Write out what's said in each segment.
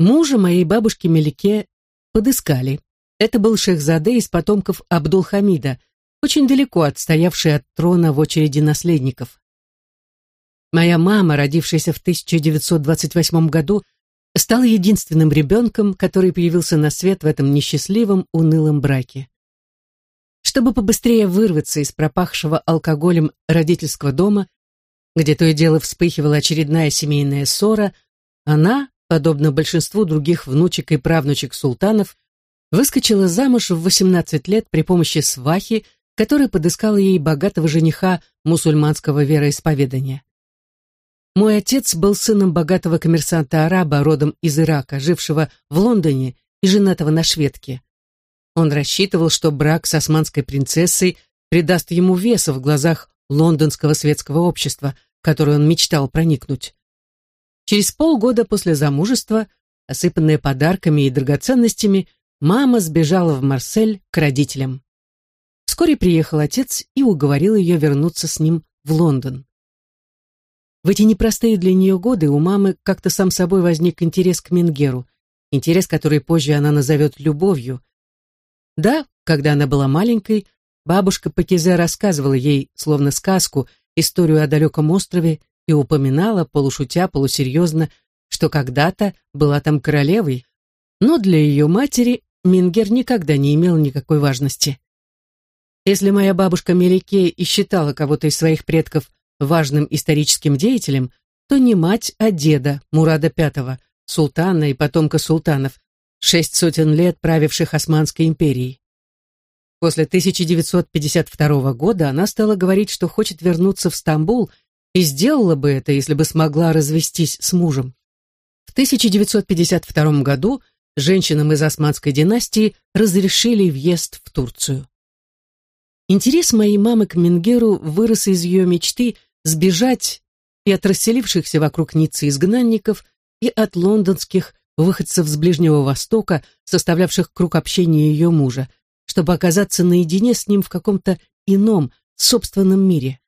Мужа моей бабушки Мелике подыскали. Это был шехзаде из потомков Абдулхамида, очень далеко отстоявший от трона в очереди наследников. Моя мама, родившаяся в 1928 году, стала единственным ребенком, который появился на свет в этом несчастливом, унылом браке. Чтобы побыстрее вырваться из пропахшего алкоголем родительского дома, где то и дело вспыхивала очередная семейная ссора, она, подобно большинству других внучек и правнучек султанов, выскочила замуж в 18 лет при помощи свахи, которая подыскала ей богатого жениха мусульманского вероисповедания. Мой отец был сыном богатого коммерсанта-араба родом из Ирака, жившего в Лондоне и женатого на шведке. Он рассчитывал, что брак с османской принцессой придаст ему веса в глазах лондонского светского общества, в которое он мечтал проникнуть. Через полгода после замужества, осыпанная подарками и драгоценностями, мама сбежала в Марсель к родителям. Вскоре приехал отец и уговорил ее вернуться с ним в Лондон. В эти непростые для нее годы у мамы как-то сам собой возник интерес к Менгеру, интерес, который позже она назовет любовью. Да, когда она была маленькой, бабушка Пакизе рассказывала ей, словно сказку, историю о далеком острове и упоминала, полушутя, полусерьезно, что когда-то была там королевой, но для ее матери Мингер никогда не имел никакой важности. Если моя бабушка Мелике и считала кого-то из своих предков важным историческим деятелем, то не мать, а деда Мурада V, султана и потомка султанов, шесть сотен лет правивших Османской империей. После 1952 года она стала говорить, что хочет вернуться в Стамбул и сделала бы это, если бы смогла развестись с мужем. В 1952 году женщинам из османской династии разрешили въезд в Турцию. Интерес моей мамы к Менгеру вырос из ее мечты сбежать и от расселившихся вокруг Ниццы изгнанников, и от лондонских выходцев с Ближнего Востока, составлявших круг общения ее мужа, чтобы оказаться наедине с ним в каком-то ином, собственном мире.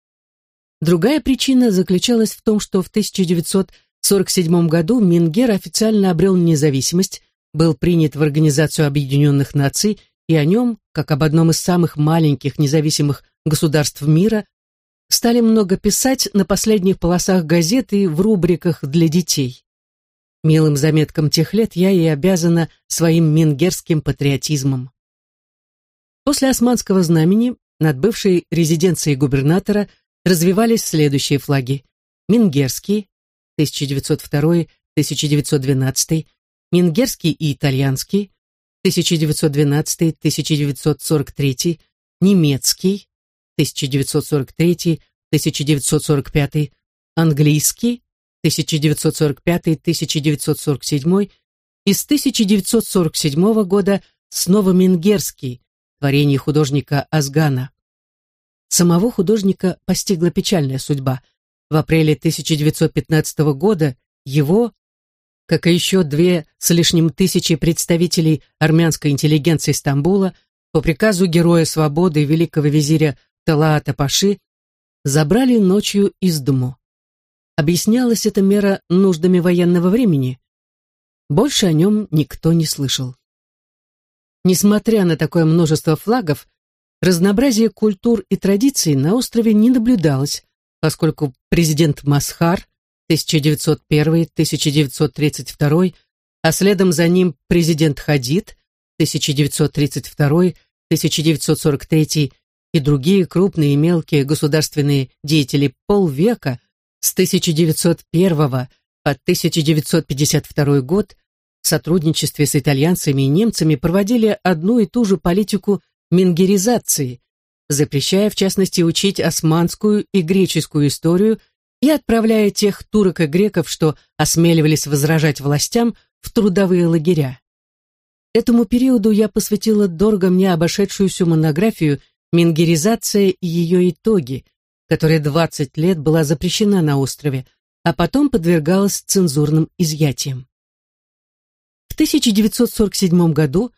Другая причина заключалась в том, что в 1947 году Мингер официально обрел независимость, был принят в Организацию Объединенных Наций, и о нем, как об одном из самых маленьких независимых государств мира, стали много писать на последних полосах газет и в рубриках для детей. Милым заметкам тех лет я и обязана своим мингерским патриотизмом. После османского знамени над бывшей резиденцией губернатора развивались следующие флаги. Мингерский, 1902-1912, Мингерский и итальянский, 1912-1943, немецкий, 1943-1945, английский, 1945-1947 и с 1947 года снова Мингерский, творение художника Азгана. Самого художника постигла печальная судьба. В апреле 1915 года его, как и еще две с лишним тысячи представителей армянской интеллигенции Стамбула, по приказу героя свободы великого визиря Талаата Паши забрали ночью из дому. Объяснялась эта мера нуждами военного времени. Больше о нем никто не слышал. Несмотря на такое множество флагов, разнообразие культур и традиций на острове не наблюдалось, поскольку президент Масхар 1901-1932, а следом за ним президент Хадид 1932-1943 и другие крупные и мелкие государственные деятели полвека с 1901 по 1952 год в сотрудничестве с итальянцами и немцами проводили одну и ту же политику мингеризации, запрещая в частности учить османскую и греческую историю и отправляя тех турок и греков, что осмеливались возражать властям, в трудовые лагеря. Этому периоду я посвятила дорого мне обошедшуюся монографию «Мингеризация и ее итоги», которая 20 лет была запрещена на острове, а потом подвергалась цензурным изъятиям. В 1947 году,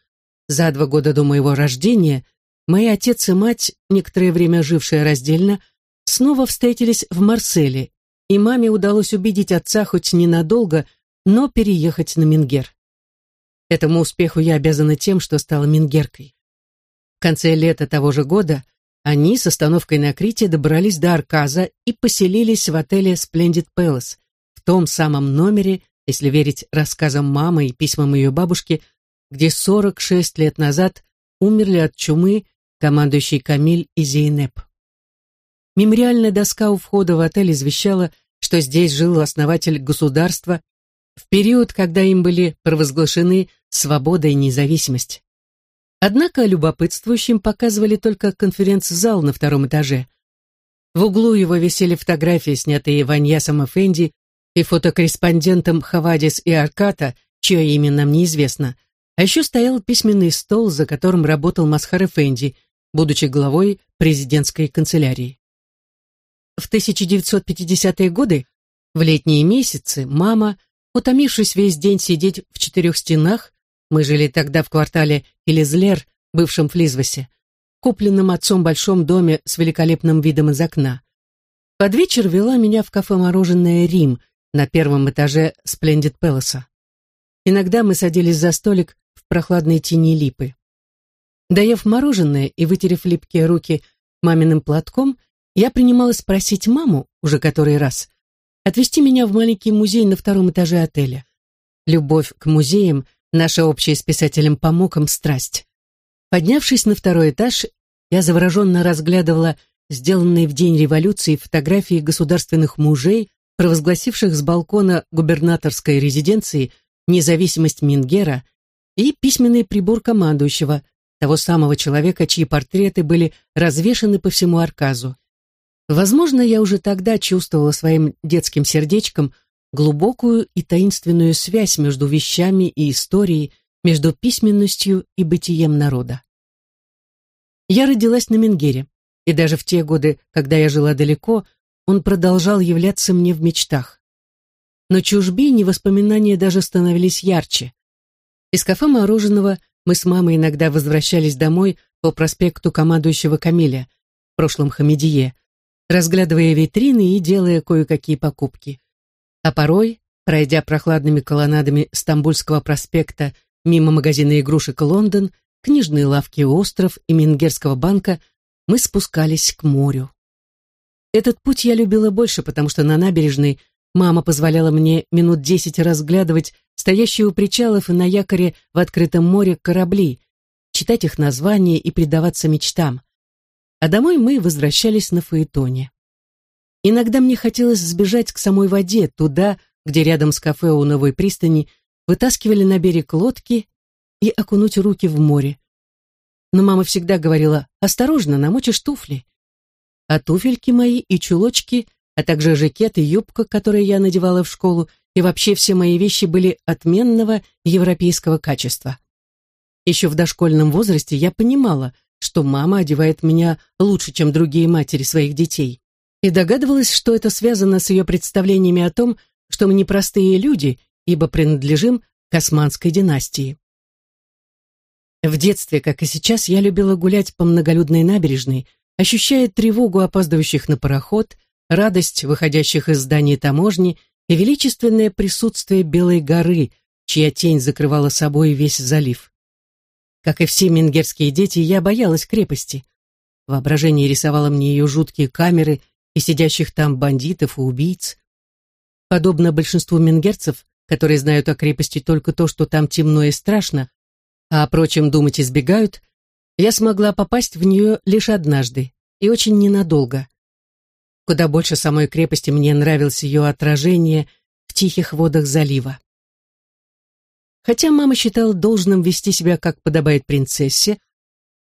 за два года до моего рождения, мои отец и мать, некоторое время жившие раздельно, снова встретились в Марселе, и маме удалось убедить отца хоть ненадолго, но переехать на Мингер. Этому успеху я обязана тем, что стала мингеркой. В конце лета того же года они с остановкой на Крите добрались до Арказа и поселились в отеле Splendid Palace, в том самом номере, если верить рассказам мамы и письмам ее бабушки, где 46 лет назад умерли от чумы командующий Камиль и Зейнеп. Мемориальная доска у входа в отель извещала, что здесь жил основатель государства в период, когда им были провозглашены свобода и независимость. Однако любопытствующим показывали только конференц-зал на втором этаже. В углу его висели фотографии, снятые Ваньясом Эфенди и фотокорреспондентом Хавадис и Арката, чье имя нам неизвестно, а еще стоял письменный стол, за которым работал Масхар Эфенди, будучи главой президентской канцелярии. В 1950-е годы, в летние месяцы, мама, утомившись весь день сидеть в четырех стенах, мы жили тогда в квартале Элизлер, бывшем Флизвасе, купленном отцом большом доме с великолепным видом из окна. Под вечер вела меня в кафе-мороженое «Рим» на первом этаже Сплендид Пелоса. Иногда мы садились за столик в прохладной тени липы. Доев мороженое и вытерев липкие руки маминым платком, я принималась спросить маму, уже который раз, отвезти меня в маленький музей на втором этаже отеля. Любовь к музеям — наша общая с писателем Помоком страсть. Поднявшись на второй этаж, я завороженно разглядывала сделанные в день революции фотографии государственных мужей, провозгласивших с балкона губернаторской резиденции независимость Мингера и письменный прибор командующего, того самого человека, чьи портреты были развешаны по всему Арказу. Возможно, я уже тогда чувствовала своим детским сердечком глубокую и таинственную связь между вещами и историей, между письменностью и бытием народа. Я родилась на Менгере, и даже в те годы, когда я жила далеко, он продолжал являться мне в мечтах. На чужбине воспоминания даже становились ярче. Из кафе мороженого мы с мамой иногда возвращались домой по проспекту командующего Камиля, в прошлом Хамедие, разглядывая витрины и делая кое-какие покупки. А порой, пройдя прохладными колоннадами Стамбульского проспекта мимо магазина игрушек «Лондон», книжной лавки «Остров» и Мингерского банка, мы спускались к морю. Этот путь я любила больше, потому что на набережной мама позволяла мне минут десять разглядывать стоящие у причалов и на якоре в открытом море корабли, читать их названия и предаваться мечтам а домой мы возвращались на Фаэтоне. Иногда мне хотелось сбежать к самой воде, туда, где рядом с кафе у новой пристани вытаскивали на берег лодки и окунуть руки в море. Но мама всегда говорила «Осторожно, намочишь туфли». А туфельки мои и чулочки, а также жакет и юбка, которые я надевала в школу, и вообще все мои вещи были отменного европейского качества. Еще в дошкольном возрасте я понимала, что мама одевает меня лучше, чем другие матери своих детей, и догадывалась, что это связано с ее представлениями о том, что мы непростые люди, ибо принадлежим к османской династии. В детстве, как и сейчас, я любила гулять по многолюдной набережной, ощущая тревогу опаздывающих на пароход, радость выходящих из здания таможни и величественное присутствие Белой горы, чья тень закрывала собой весь залив. Как и все менгерские дети, я боялась крепости. Воображение рисовало мне ее жуткие камеры и сидящих там бандитов и убийц. Подобно большинству менгерцев, которые знают о крепости только то, что там темно и страшно, а о прочем думать избегают, я смогла попасть в нее лишь однажды, и очень ненадолго. Куда больше самой крепости мне нравилось ее отражение в тихих водах залива. Хотя мама считала должным вести себя, как подобает принцессе,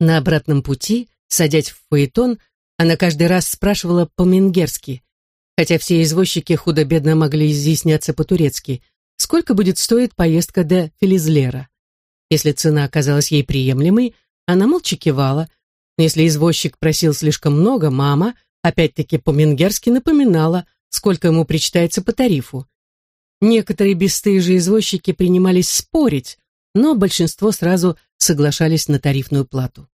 на обратном пути, садясь в фаэтон, она каждый раз спрашивала по-менгерски, хотя все извозчики худо-бедно могли изъясняться по-турецки, сколько будет стоить поездка до Филизлера. Если цена оказалась ей приемлемой, она молча кивала. Если извозчик просил слишком много, мама, опять-таки по-менгерски, напоминала, сколько ему причитается по тарифу. Некоторые бесстыжие извозчики принимались спорить, но большинство сразу соглашались на тарифную плату.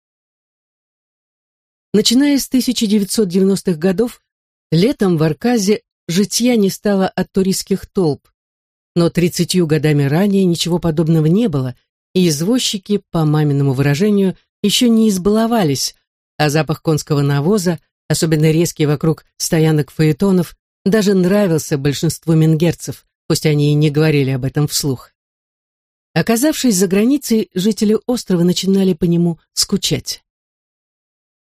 Начиная с 1990-х годов, летом в Арказе житья не стало от туристских толп, но 30 годами ранее ничего подобного не было, и извозчики, по маминому выражению, еще не избаловались, а запах конского навоза, особенно резкий вокруг стоянок фаэтонов, даже нравился большинству менгерцев, пусть они и не говорили об этом вслух. Оказавшись за границей, жители острова начинали по нему скучать.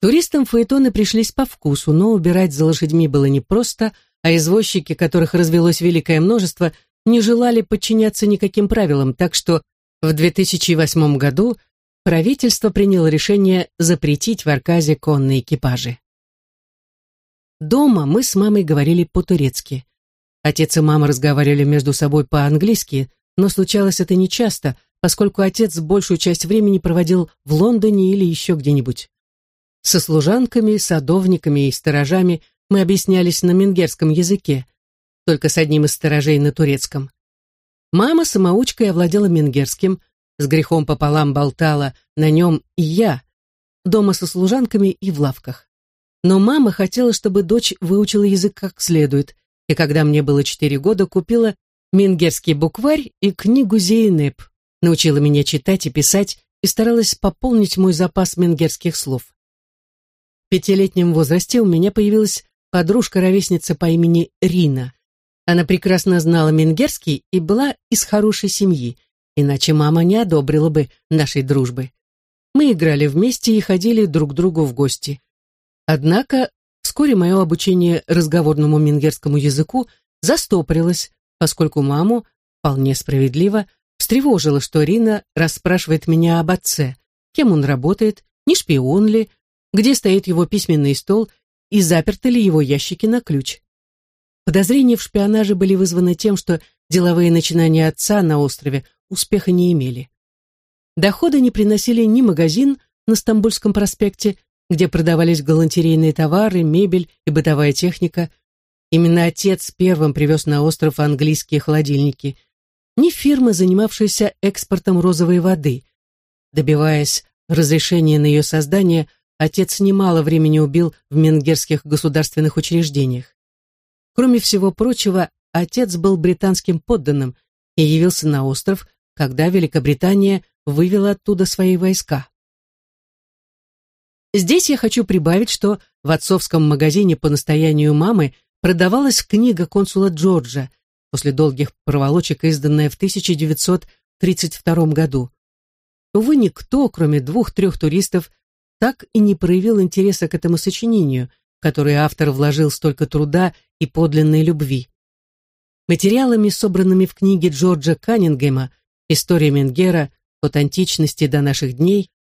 Туристам фаэтоны пришлись по вкусу, но убирать за лошадьми было непросто, а извозчики, которых развелось великое множество, не желали подчиняться никаким правилам, так что в 2008 году правительство приняло решение запретить в Арказе конные экипажи. Дома мы с мамой говорили по-турецки. Отец и мама разговаривали между собой по-английски, но случалось это нечасто, поскольку отец большую часть времени проводил в Лондоне или еще где-нибудь. Со служанками, садовниками и сторожами мы объяснялись на менгерском языке, только с одним из сторожей на турецком. Мама самоучкой овладела менгерским, с грехом пополам болтала на нем и я, дома со служанками и в лавках. Но мама хотела, чтобы дочь выучила язык как следует, и когда мне было четыре года, купила мингерский букварь и книгу Зейнеп, научила меня читать и писать и старалась пополнить мой запас мингерских слов. В пятилетнем возрасте у меня появилась подружка-ровесница по имени Рина. Она прекрасно знала мингерский и была из хорошей семьи, иначе мама не одобрила бы нашей дружбы. Мы играли вместе и ходили друг к другу в гости. Однако вскоре мое обучение разговорному мингерскому языку застопорилось, поскольку маму, вполне справедливо, встревожило, что Рина расспрашивает меня об отце, кем он работает, не шпион ли, где стоит его письменный стол и заперты ли его ящики на ключ. Подозрения в шпионаже были вызваны тем, что деловые начинания отца на острове успеха не имели. Дохода не приносили ни магазин на Стамбульском проспекте, где продавались галантерейные товары, мебель и бытовая техника. Именно отец первым привез на остров английские холодильники. Ни фирма, занимавшаяся экспортом розовой воды. Добиваясь разрешения на ее создание, отец немало времени убил в менгерских государственных учреждениях. Кроме всего прочего, отец был британским подданным и явился на остров, когда Великобритания вывела оттуда свои войска. Здесь я хочу прибавить, что в отцовском магазине по настоянию мамы продавалась книга консула Джорджа, после долгих проволочек, изданная в 1932 году. Увы, никто, кроме двух-трех туристов, так и не проявил интереса к этому сочинению, в которое автор вложил столько труда и подлинной любви. Материалами, собранными в книге Джорджа Каннингема «История Менгера от античности до наших дней»,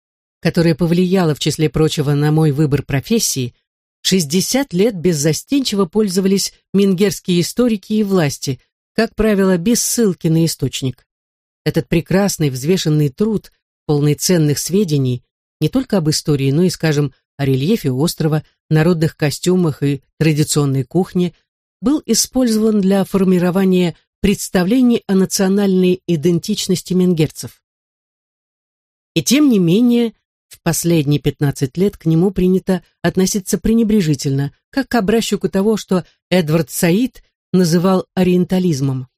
которая повлияла, в числе прочего, на мой выбор профессии, 60 лет беззастенчиво пользовались мингерские историки и власти, как правило, без ссылки на источник. Этот прекрасный взвешенный труд, полный ценных сведений, не только об истории, но и, скажем, о рельефе острова, народных костюмах и традиционной кухне, был использован для формирования представлений о национальной идентичности менгерцев. И тем не менее, в последние 15 лет к нему принято относиться пренебрежительно, как к образчику того, что Эдвард Саид называл ориентализмом.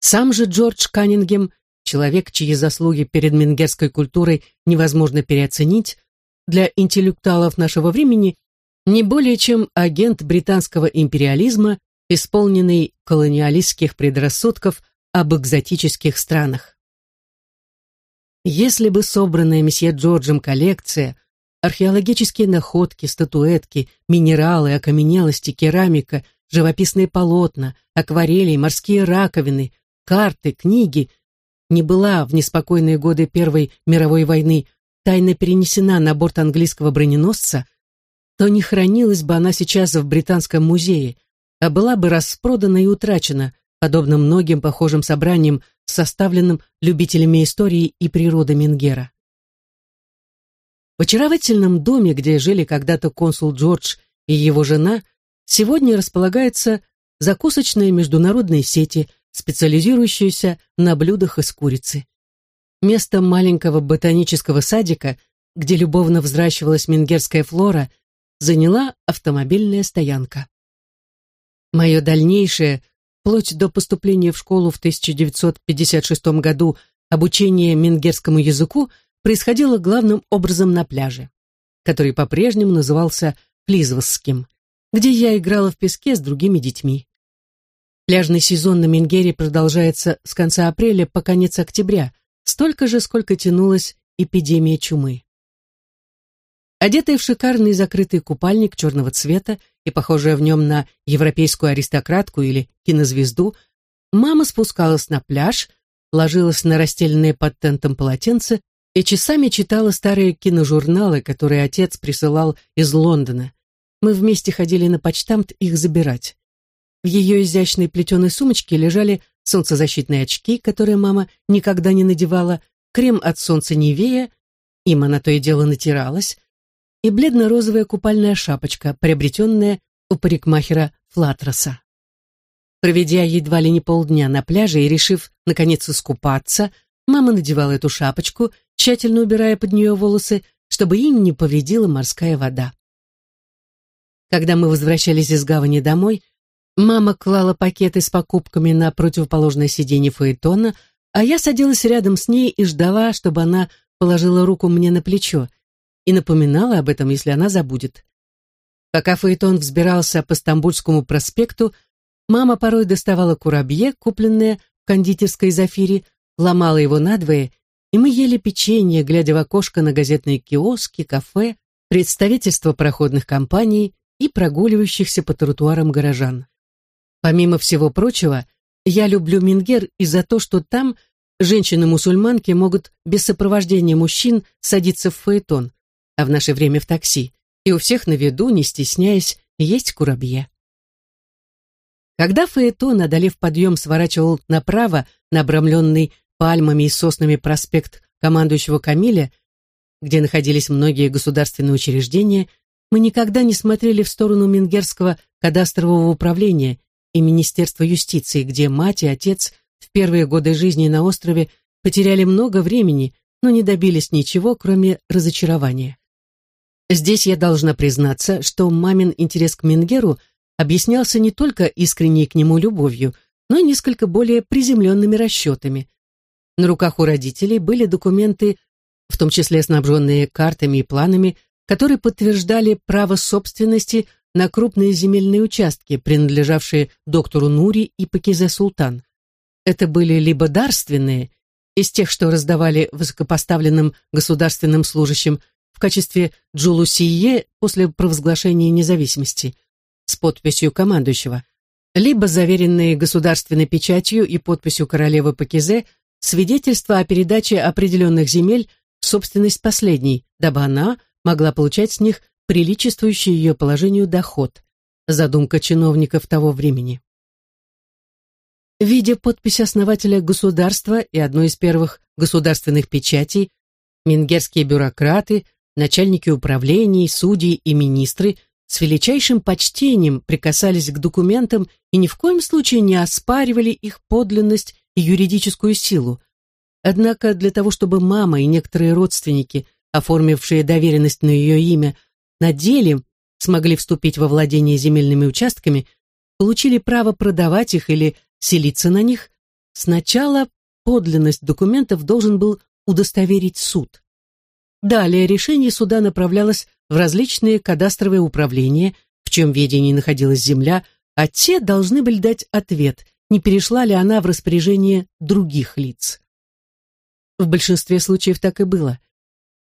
Сам же Джордж Каннингем, человек, чьи заслуги перед менгерской культурой невозможно переоценить, для интеллектуалов нашего времени не более чем агент британского империализма, исполненный колониалистских предрассудков об экзотических странах. Если бы собранная месье Джорджем коллекция, археологические находки, статуэтки, минералы, окаменелости, керамика, живописные полотна, акварели, морские раковины, карты, книги не была в неспокойные годы Первой мировой войны тайно перенесена на борт английского броненосца, то не хранилась бы она сейчас в Британском музее, а была бы распродана и утрачена, подобно многим похожим собраниям, составленным любителями истории и природы Менгера. В очаровательном доме, где жили когда-то консул Джордж и его жена, сегодня располагается закусочная международной сети, специализирующаяся на блюдах из курицы. Место маленького ботанического садика, где любовно взращивалась менгерская флора, заняла автомобильная стоянка. Мое дальнейшее вплоть до поступления в школу в 1956 году обучение мингерскому языку происходило главным образом на пляже, который по-прежнему назывался Плизвосским, где я играла в песке с другими детьми. Пляжный сезон на Мингере продолжается с конца апреля по конец октября, столько же, сколько тянулась эпидемия чумы. Одетая в шикарный закрытый купальник черного цвета и похожая в нем на европейскую аристократку или кинозвезду, мама спускалась на пляж, ложилась на расстеленное под тентом полотенце и часами читала старые киножурналы, которые отец присылал из Лондона. Мы вместе ходили на почтамт их забирать. В ее изящной плетеной сумочке лежали солнцезащитные очки, которые мама никогда не надевала, крем от солнца Невея, им она то и дело натиралась, и бледно-розовая купальная шапочка, приобретенная у парикмахера Флатроса. Проведя едва ли не полдня на пляже и решив, наконец, искупаться, мама надевала эту шапочку, тщательно убирая под нее волосы, чтобы им не повредила морская вода. Когда мы возвращались из гавани домой, мама клала пакеты с покупками на противоположное сиденье Фаэтона, а я садилась рядом с ней и ждала, чтобы она положила руку мне на плечо и напоминала об этом, если она забудет. Пока Фаэтон взбирался по Стамбульскому проспекту, мама порой доставала курабье, купленное в кондитерской Зафире, ломала его надвое, и мы ели печенье, глядя в окошко на газетные киоски, кафе, представительства проходных компаний и прогуливающихся по тротуарам горожан. Помимо всего прочего, я люблю Мингер и за то, что там женщины-мусульманки могут без сопровождения мужчин садиться в фаэтон, а в наше время в такси, и у всех на виду, не стесняясь, есть курабье. Когда фаэтон, одолев подъем, сворачивал направо на обрамленный пальмами и соснами проспект командующего Камиля, где находились многие государственные учреждения, мы никогда не смотрели в сторону Мингерского кадастрового управления и Министерства юстиции, где мать и отец в первые годы жизни на острове потеряли много времени, но не добились ничего, кроме разочарования. Здесь я должна признаться, что мамин интерес к Мингеру объяснялся не только искренней к нему любовью, но и несколько более приземленными расчетами. На руках у родителей были документы, в том числе снабженные картами и планами, которые подтверждали право собственности на крупные земельные участки, принадлежавшие доктору Нури и Пакизе Султан. Это были либо дарственные, из тех, что раздавали высокопоставленным государственным служащим в качестве джулусие после провозглашения независимости, с подписью командующего, либо заверенные государственной печатью и подписью королевы Пакизе свидетельства о передаче определенных земель в собственность последней, дабы она могла получать с них приличествующий ее положению доход, задумка чиновников того времени. Видя подпись основателя государства и одной из первых государственных печатей, мингерские бюрократы, начальники управлений, судьи и министры с величайшим почтением прикасались к документам и ни в коем случае не оспаривали их подлинность и юридическую силу. Однако для того, чтобы мама и некоторые родственники, оформившие доверенность на ее имя, на деле смогли вступить во владение земельными участками, получили право продавать их или селиться на них, сначала подлинность документов должен был удостоверить суд. Далее решение суда направлялось в различные кадастровые управления, в чем ведении находилась земля, а те должны были дать ответ, не перешла ли она в распоряжение других лиц. В большинстве случаев так и было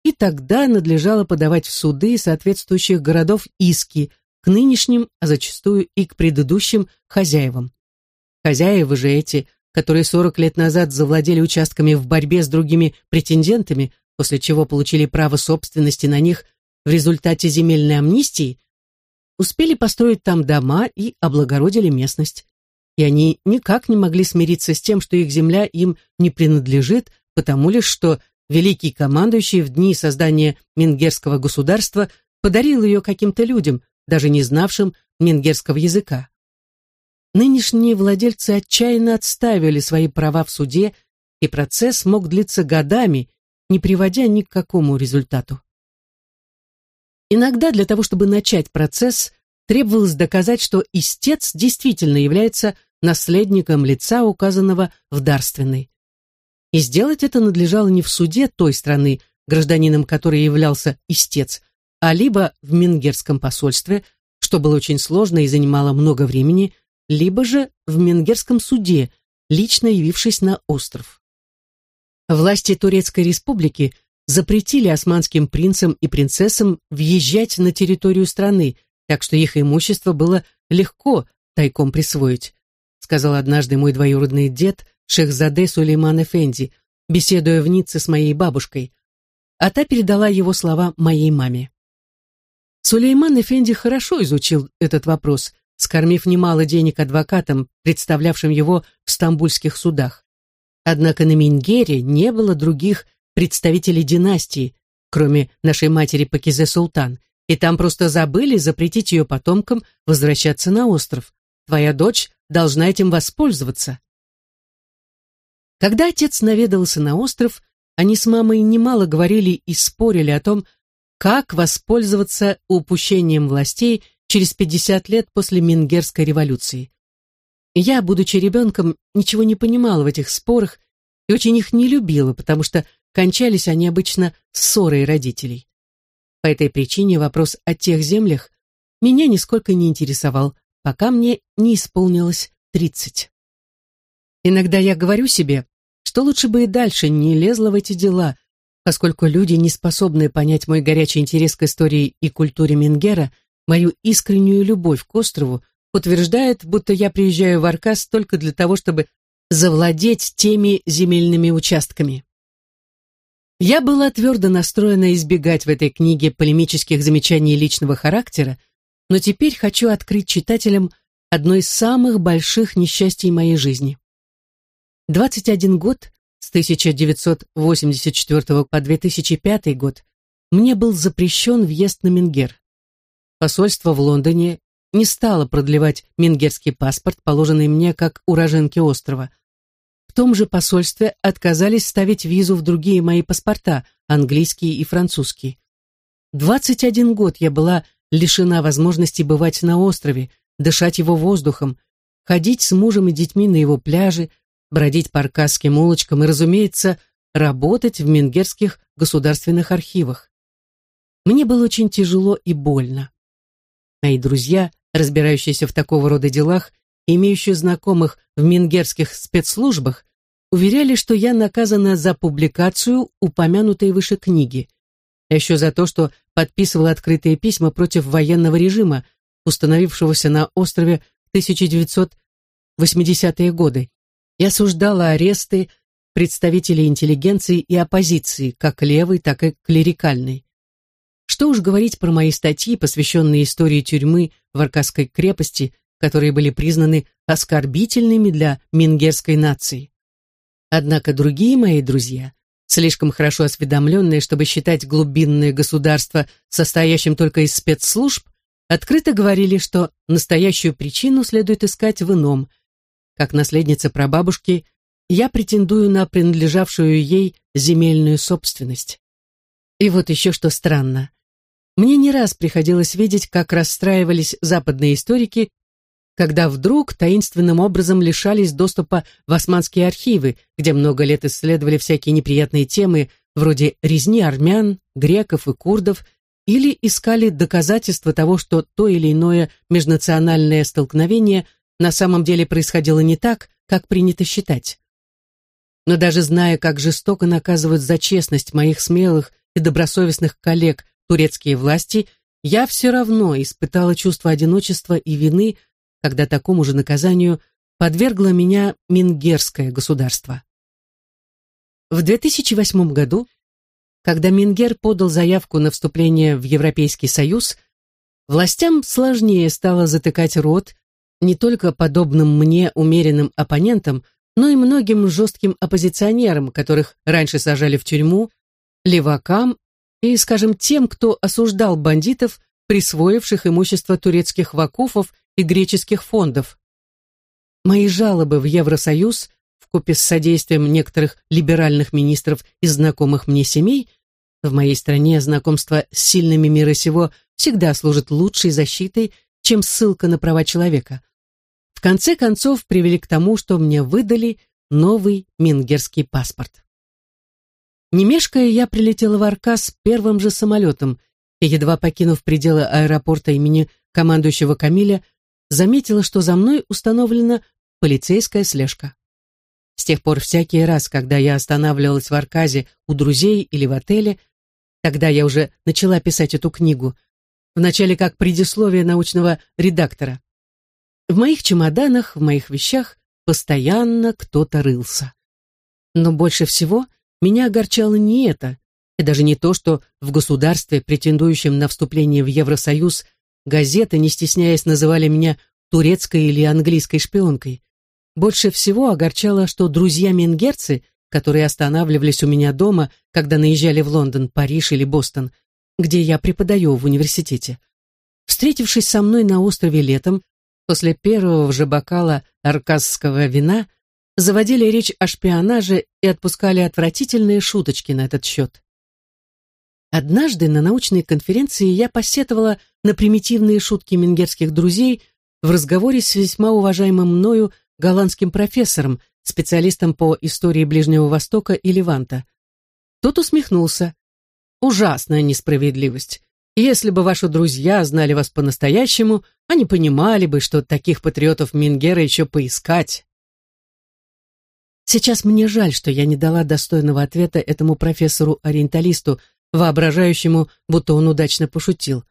и тогда надлежало подавать в суды соответствующих городов иски к нынешним, а зачастую и к предыдущим хозяевам. Хозяева же эти, которые 40 лет назад завладели участками в борьбе с другими претендентами, после чего получили право собственности на них в результате земельной амнистии, успели построить там дома и облагородили местность. И они никак не могли смириться с тем, что их земля им не принадлежит, потому лишь что великий командующий в дни создания мингерского государства подарил ее каким-то людям, даже не знавшим мингерского языка. Нынешние владельцы отчаянно отставили свои права в суде, и процесс мог длиться годами, не приводя ни к какому результату. Иногда для того, чтобы начать процесс, требовалось доказать, что истец действительно является наследником лица, указанного в дарственной. И сделать это надлежало не в суде той страны, гражданином которой являлся истец, а либо в Менгерском посольстве, что было очень сложно и занимало много времени, либо же в Менгерском суде, лично явившись на остров. Власти Турецкой республики запретили османским принцам и принцессам въезжать на территорию страны, так что их имущество было легко тайком присвоить, сказал однажды мой двоюродный дед Шехзаде Сулейман Эфенди, беседуя в Ницце с моей бабушкой, а та передала его слова моей маме. Сулейман Эфенди хорошо изучил этот вопрос, скормив немало денег адвокатам, представлявшим его в стамбульских судах. Однако на Мингере не было других представителей династии, кроме нашей матери Пакизе Султан, и там просто забыли запретить ее потомкам возвращаться на остров. Твоя дочь должна этим воспользоваться. Когда отец наведался на остров, они с мамой немало говорили и спорили о том, как воспользоваться упущением властей через 50 лет после Мингерской революции. Я, будучи ребенком, ничего не понимала в этих спорах и очень их не любила, потому что кончались они обычно ссорой родителей. По этой причине вопрос о тех землях меня нисколько не интересовал, пока мне не исполнилось тридцать. Иногда я говорю себе, что лучше бы и дальше не лезла в эти дела, поскольку люди, не способные понять мой горячий интерес к истории и культуре Менгера, мою искреннюю любовь к острову, утверждают, будто я приезжаю в Аркас только для того, чтобы завладеть теми земельными участками. Я была твердо настроена избегать в этой книге полемических замечаний личного характера, но теперь хочу открыть читателям одно из самых больших несчастий моей жизни. 21 год, с 1984 по 2005 год, мне был запрещен въезд на Менгер. Посольство в Лондоне не стало продлевать менгерский паспорт, положенный мне как уроженке острова. В том же посольстве отказались ставить визу в другие мои паспорта, английский и французский. 21 год я была лишена возможности бывать на острове, дышать его воздухом, ходить с мужем и детьми на его пляжи, бродить по аркадским улочкам и, разумеется, работать в менгерских государственных архивах. Мне было очень тяжело и больно. Мои друзья, разбирающиеся в такого рода делах, имеющие знакомых в мингерских спецслужбах, уверяли, что я наказана за публикацию упомянутой выше книги, а еще за то, что подписывала открытые письма против военного режима, установившегося на острове в 1980-е годы, и осуждала аресты представителей интеллигенции и оппозиции, как левой, так и клерикальной. Что уж говорить про мои статьи, посвященные истории тюрьмы в Аркадской крепости, которые были признаны оскорбительными для мингерской нации. Однако другие мои друзья, слишком хорошо осведомленные, чтобы считать глубинное государство состоящим только из спецслужб, открыто говорили, что настоящую причину следует искать в ином. Как наследница прабабушки, я претендую на принадлежавшую ей земельную собственность. И вот еще что странно. Мне не раз приходилось видеть, как расстраивались западные историки, когда вдруг таинственным образом лишались доступа в османские архивы, где много лет исследовали всякие неприятные темы, вроде резни армян, греков и курдов, или искали доказательства того, что то или иное межнациональное столкновение на самом деле происходило не так, как принято считать. Но даже зная, как жестоко наказывают за честность моих смелых и добросовестных коллег турецкие власти, я все равно испытала чувство одиночества и вины, когда такому же наказанию подвергло меня Мингерское государство. В 2008 году, когда Мингер подал заявку на вступление в Европейский Союз, властям сложнее стало затыкать рот не только подобным мне умеренным оппонентам, но и многим жестким оппозиционерам, которых раньше сажали в тюрьму, левакам и, скажем, тем, кто осуждал бандитов, присвоивших имущество турецких вакуфов и греческих фондов. Мои жалобы в Евросоюз, вкупе с содействием некоторых либеральных министров из знакомых мне семей, в моей стране знакомство с сильными мира сего всегда служит лучшей защитой, чем ссылка на права человека. В конце концов привели к тому, что мне выдали новый мингерский паспорт. Не мешкая, я прилетела в Аркас первым же самолетом и, едва покинув пределы аэропорта имени командующего Камиля, заметила, что за мной установлена полицейская слежка. С тех пор всякий раз, когда я останавливалась в Арказе у друзей или в отеле, тогда я уже начала писать эту книгу, вначале как предисловие научного редактора. В моих чемоданах, в моих вещах постоянно кто-то рылся. Но больше всего меня огорчало не это, и даже не то, что в государстве, претендующем на вступление в Евросоюз, газеты, не стесняясь, называли меня турецкой или английской шпионкой. Больше всего огорчало, что друзья-менгерцы, которые останавливались у меня дома, когда наезжали в Лондон, Париж или Бостон, где я преподаю в университете, встретившись со мной на острове летом, после первого же бокала аркасского вина, заводили речь о шпионаже и отпускали отвратительные шуточки на этот счет. Однажды на научной конференции я посетовала на примитивные шутки менгерских друзей в разговоре с весьма уважаемым мною голландским профессором, специалистом по истории Ближнего Востока и Леванта. Тот усмехнулся. «Ужасная несправедливость. Если бы ваши друзья знали вас по-настоящему, они понимали бы, что таких патриотов Мингера еще поискать». Сейчас мне жаль, что я не дала достойного ответа этому профессору-ориенталисту, воображающему, будто он удачно пошутил.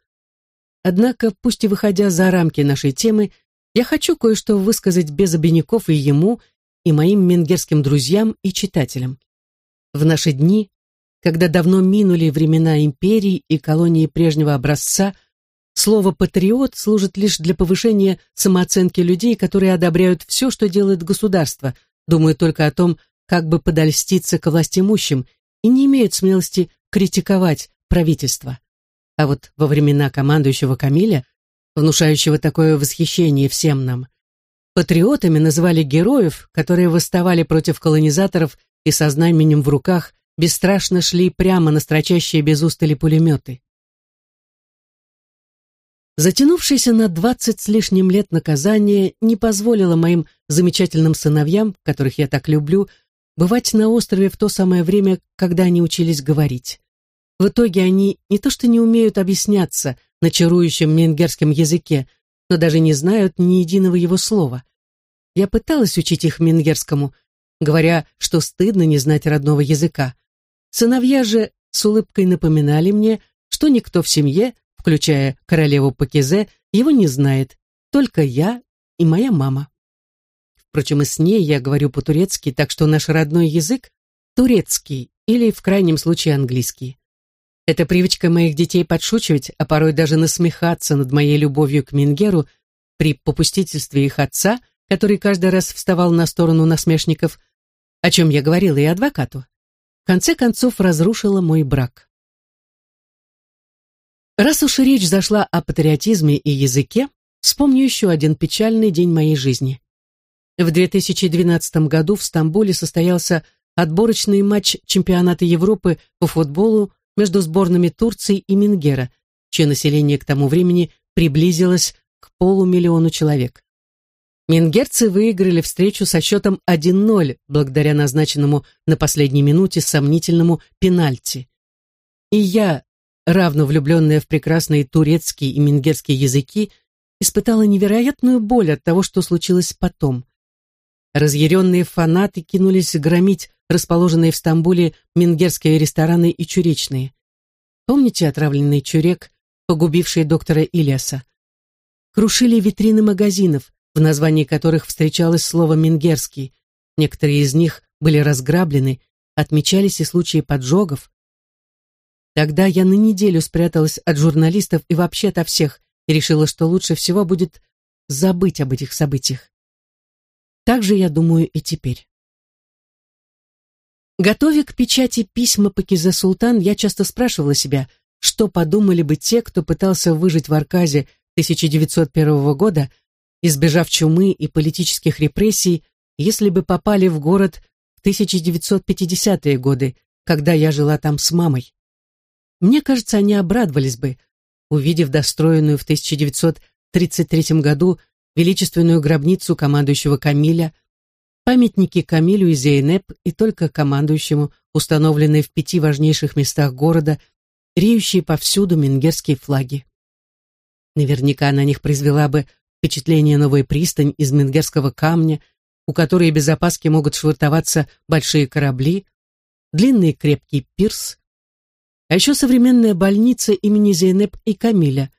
Однако, пусть и выходя за рамки нашей темы, я хочу кое-что высказать без обиняков и ему, и моим менгерским друзьям и читателям. В наши дни, когда давно минули времена империи и колонии прежнего образца, слово «патриот» служит лишь для повышения самооценки людей, которые одобряют все, что делает государство, думают только о том, как бы подольститься к властимущим, и не имеют смелости критиковать правительство. А вот во времена командующего Камиля, внушающего такое восхищение всем нам, патриотами называли героев, которые восставали против колонизаторов и со знаменем в руках бесстрашно шли прямо на строчащие без устали пулеметы. Затянувшееся на двадцать с лишним лет наказание не позволило моим замечательным сыновьям, которых я так люблю, бывать на острове в то самое время, когда они учились говорить. В итоге они не то что не умеют объясняться на чарующем менгерском языке, но даже не знают ни единого его слова. Я пыталась учить их менгерскому, говоря, что стыдно не знать родного языка. Сыновья же с улыбкой напоминали мне, что никто в семье, включая королеву Пакизе, его не знает, только я и моя мама. Впрочем, и с ней я говорю по-турецки, так что наш родной язык — турецкий или, в крайнем случае, английский. Эта привычка моих детей подшучивать, а порой даже насмехаться над моей любовью к Мингеру при попустительстве их отца, который каждый раз вставал на сторону насмешников, о чем я говорила и адвокату, в конце концов разрушила мой брак. Раз уж речь зашла о патриотизме и языке, вспомню еще один печальный день моей жизни. В 2012 году в Стамбуле состоялся отборочный матч чемпионата Европы по футболу между сборными Турции и Мингера, чье население к тому времени приблизилось к полумиллиону человек. Мингерцы выиграли встречу со счетом 1-0 благодаря назначенному на последней минуте сомнительному пенальти. И я, равно влюбленная в прекрасные турецкий и мингерские языки, испытала невероятную боль от того, что случилось потом. Разъяренные фанаты кинулись громить расположенные в Стамбуле мингерские рестораны и чуречные. Помните отравленный чурек, погубивший доктора Ильяса? Крушили витрины магазинов, в названии которых встречалось слово «мингерский». Некоторые из них были разграблены, отмечались и случаи поджогов. Тогда я на неделю спряталась от журналистов и вообще от всех и решила, что лучше всего будет забыть об этих событиях. Так же я думаю и теперь. Готовя к печати письма Пакизе Султан, я часто спрашивала себя, что подумали бы те, кто пытался выжить в Арказе 1901 года, избежав чумы и политических репрессий, если бы попали в город в 1950-е годы, когда я жила там с мамой. Мне кажется, они обрадовались бы, увидев достроенную в 1933 году величественную гробницу командующего Камиля, Памятники Камилю и Зейнеп и только командующему, установленные в пяти важнейших местах города, реющие повсюду менгерские флаги. Наверняка на них произвела бы впечатление новая пристань из менгерского камня, у которой без опаски могут швартоваться большие корабли, длинный крепкий пирс, а еще современная больница имени Зейнеп и Камиля,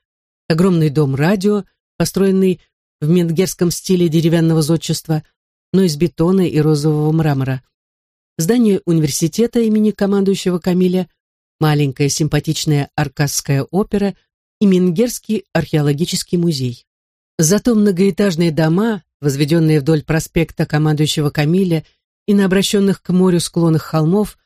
огромный дом-радио, построенный в менгерском стиле деревянного зодчества, но из бетона и розового мрамора, здание университета имени командующего Камиля, маленькая симпатичная аркадская опера и Менгерский археологический музей. Зато многоэтажные дома, возведенные вдоль проспекта командующего Камиля и на обращенных к морю склонах холмов,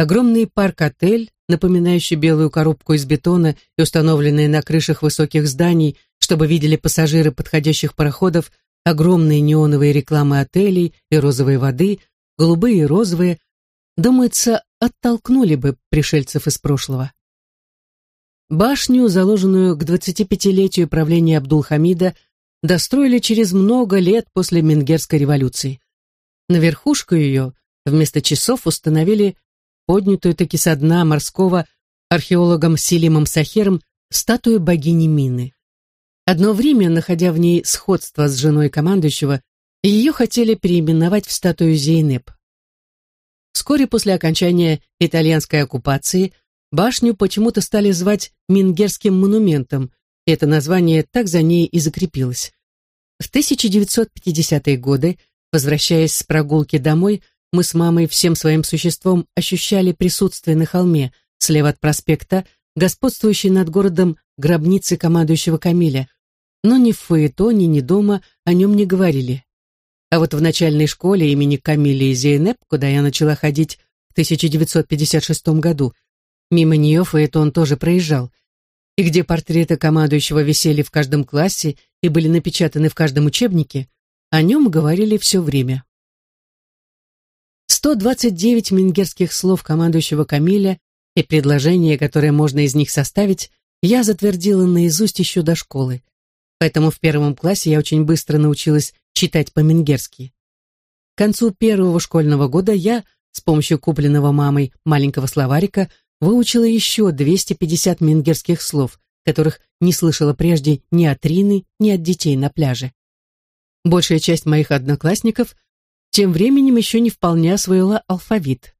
огромный парк-отель, напоминающий белую коробку из бетона и установленный на крышах высоких зданий, чтобы видели пассажиры подходящих пароходов, огромные неоновые рекламы отелей и розовой воды, голубые и розовые, думается, оттолкнули бы пришельцев из прошлого. Башню, заложенную к 25-летию правления Абдул-Хамида, достроили через много лет после Менгерской революции. На верхушку ее вместо часов установили поднятую таки со дна морского археологом Силимом Сахером статую богини Мины. Одно время, находя в ней сходство с женой командующего, ее хотели переименовать в статую Зейнеп. Вскоре после окончания итальянской оккупации башню почему-то стали звать Мингерским монументом, и это название так за ней и закрепилось. В 1950-е годы, возвращаясь с прогулки домой, мы с мамой всем своим существом ощущали присутствие на холме, слева от проспекта, господствующей над городом гробницы командующего Камиля, но ни в фаэтоне, ни дома о нем не говорили. А вот в начальной школе имени Камиля и Зейнеп, куда я начала ходить в 1956 году, мимо нее фаэтон тоже проезжал, и где портреты командующего висели в каждом классе и были напечатаны в каждом учебнике, о нем говорили все время. 129 мингерских слов командующего Камиля и предложения, которые можно из них составить, я затвердила наизусть еще до школы. Поэтому в первом классе я очень быстро научилась читать по-мингерски. К концу первого школьного года я, с помощью купленного мамой маленького словарика, выучила еще 250 мингерских слов, которых не слышала прежде ни от Рины, ни от детей на пляже. Большая часть моих одноклассников тем временем еще не вполне освоила алфавит.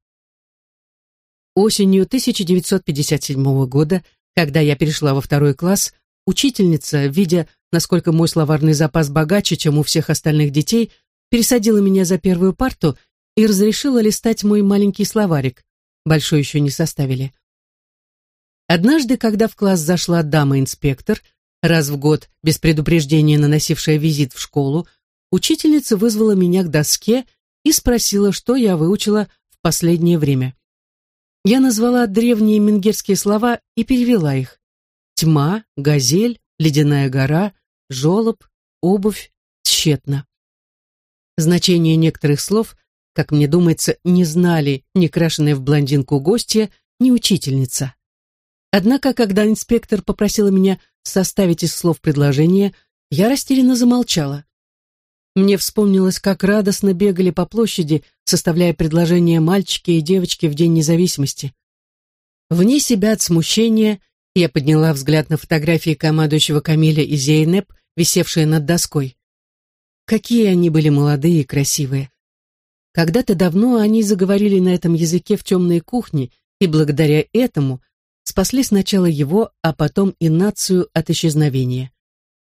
Осенью 1957 года, когда я перешла во второй класс, учительница, видя, насколько мой словарный запас богаче, чем у всех остальных детей, пересадила меня за первую парту и разрешила листать мой маленький словарик. Большой еще не составили. Однажды, когда в класс зашла дама-инспектор, раз в год, без предупреждения наносившая визит в школу, учительница вызвала меня к доске и спросила, что я выучила в последнее время. Я назвала древние мингерские слова и перевела их. Тьма, газель, ледяная гора, жолоб, обувь, тщетно. Значение некоторых слов, как мне думается, не знали ни крашеная в блондинку гостья, ни учительница. Однако, когда инспектор попросила меня составить из слов предложение, я растерянно замолчала. Мне вспомнилось, как радостно бегали по площади, составляя предложения мальчики и девочки в День независимости. Вне себя от смущения я подняла взгляд на фотографии командующего Камиля и Зейнеп, висевшие над доской. Какие они были молодые и красивые. Когда-то давно они заговорили на этом языке в темной кухне, и благодаря этому спасли сначала его, а потом и нацию от исчезновения.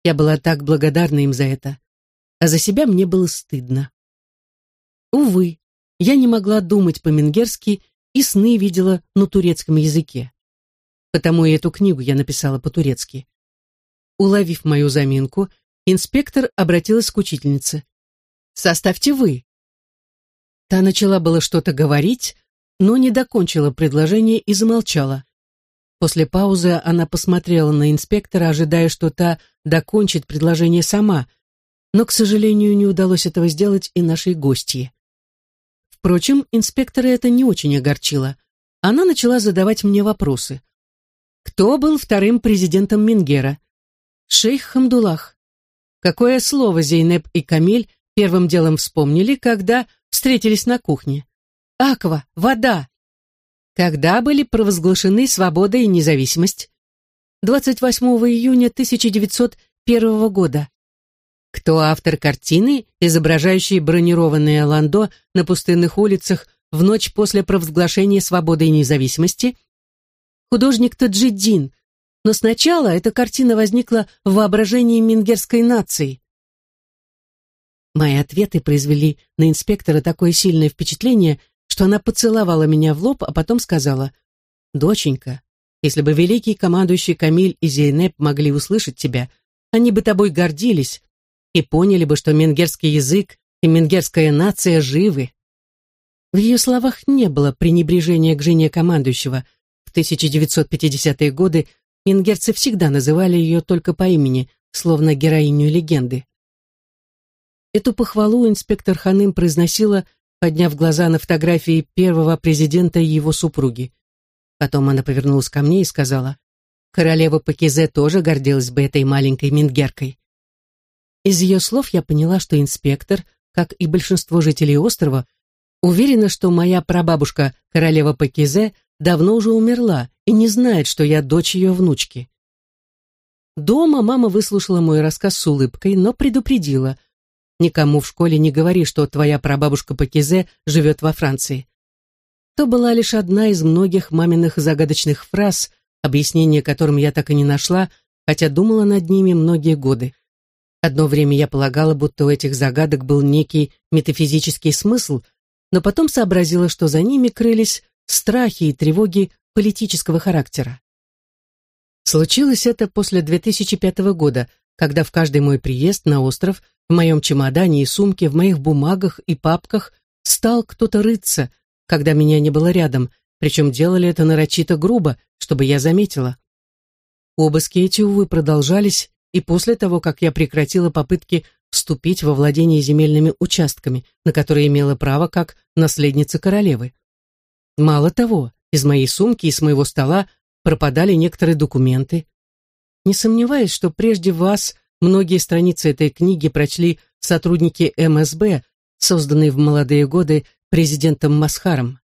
Я была так благодарна им за это, а за себя мне было стыдно. Увы, я не могла думать по-менгерски и сны видела на турецком языке. Потому и эту книгу я написала по-турецки. Уловив мою заминку, инспектор обратилась к учительнице. «Составьте вы». Та начала было что-то говорить, но не докончила предложение и замолчала. После паузы она посмотрела на инспектора, ожидая, что та докончит предложение сама, но, к сожалению, не удалось этого сделать и нашей гостье. Впрочем, инспектора это не очень огорчило. Она начала задавать мне вопросы. Кто был вторым президентом Мингера? Шейх Хамдулах. Какое слово Зейнеп и Камиль первым делом вспомнили, когда встретились на кухне. Аква, вода. Когда были провозглашены свобода и независимость? 28 июня 1901 года. Кто автор картины, изображающей бронированное ландо на пустынных улицах в ночь после провозглашения свободы и независимости? Художник Таджиддин, но сначала эта картина возникла в воображении мингерской нации. Мои ответы произвели на инспектора такое сильное впечатление, что она поцеловала меня в лоб, а потом сказала, «Доченька, если бы великий командующий Камиль и Зейнеп могли услышать тебя, они бы тобой гордились и поняли бы, что менгерский язык и менгерская нация живы». В ее словах не было пренебрежения к жене командующего. В 1950-е годы менгерцы всегда называли ее только по имени, словно героиню легенды. Эту похвалу инспектор Ханым произносила, подняв глаза на фотографии первого президента и его супруги. Потом она повернулась ко мне и сказала, «Королева Пакизе тоже гордилась бы этой маленькой мингеркой». Из ее слов я поняла, что инспектор, как и большинство жителей острова, уверена, что моя прабабушка, королева Пакизе, давно уже умерла и не знает, что я дочь ее внучки. Дома мама выслушала мой рассказ с улыбкой, но предупредила – Никому в школе не говори, что твоя прабабушка Пакизе живет во Франции. То была лишь одна из многих маминых загадочных фраз, объяснение которым я так и не нашла, хотя думала над ними многие годы. Одно время я полагала, будто у этих загадок был некий метафизический смысл, но потом сообразила, что за ними крылись страхи и тревоги политического характера. Случилось это после 2005 года, когда в каждый мой приезд на остров в моем чемодане и сумке, в моих бумагах и папках стал кто-то рыться, когда меня не было рядом, причем делали это нарочито грубо, чтобы я заметила. Обыски эти, увы, продолжались, и после того, как я прекратила попытки вступить во владение земельными участками, на которые имела право как наследница королевы. Мало того, из моей сумки и с моего стола пропадали некоторые документы. Не сомневаюсь, что прежде вас Многие страницы этой книги прочли сотрудники МСБ, созданные в молодые годы президентом Масхаром.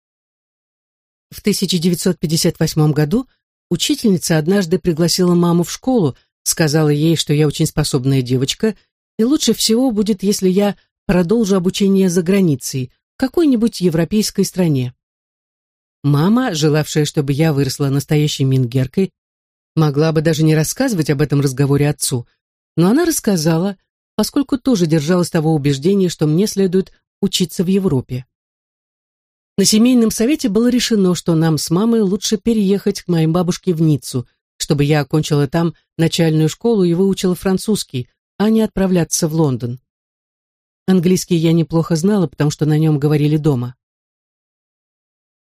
В 1958 году учительница однажды пригласила маму в школу, сказала ей, что я очень способная девочка, и лучше всего будет, если я продолжу обучение за границей, в какой-нибудь европейской стране. Мама, желавшая, чтобы я выросла настоящей мингеркой, могла бы даже не рассказывать об этом разговоре отцу, но она рассказала, поскольку тоже держалась того убеждения, что мне следует учиться в Европе. На семейном совете было решено, что нам с мамой лучше переехать к моей бабушке в Ниццу, чтобы я окончила там начальную школу и выучила французский, а не отправляться в Лондон. Английский я неплохо знала, потому что на нем говорили дома.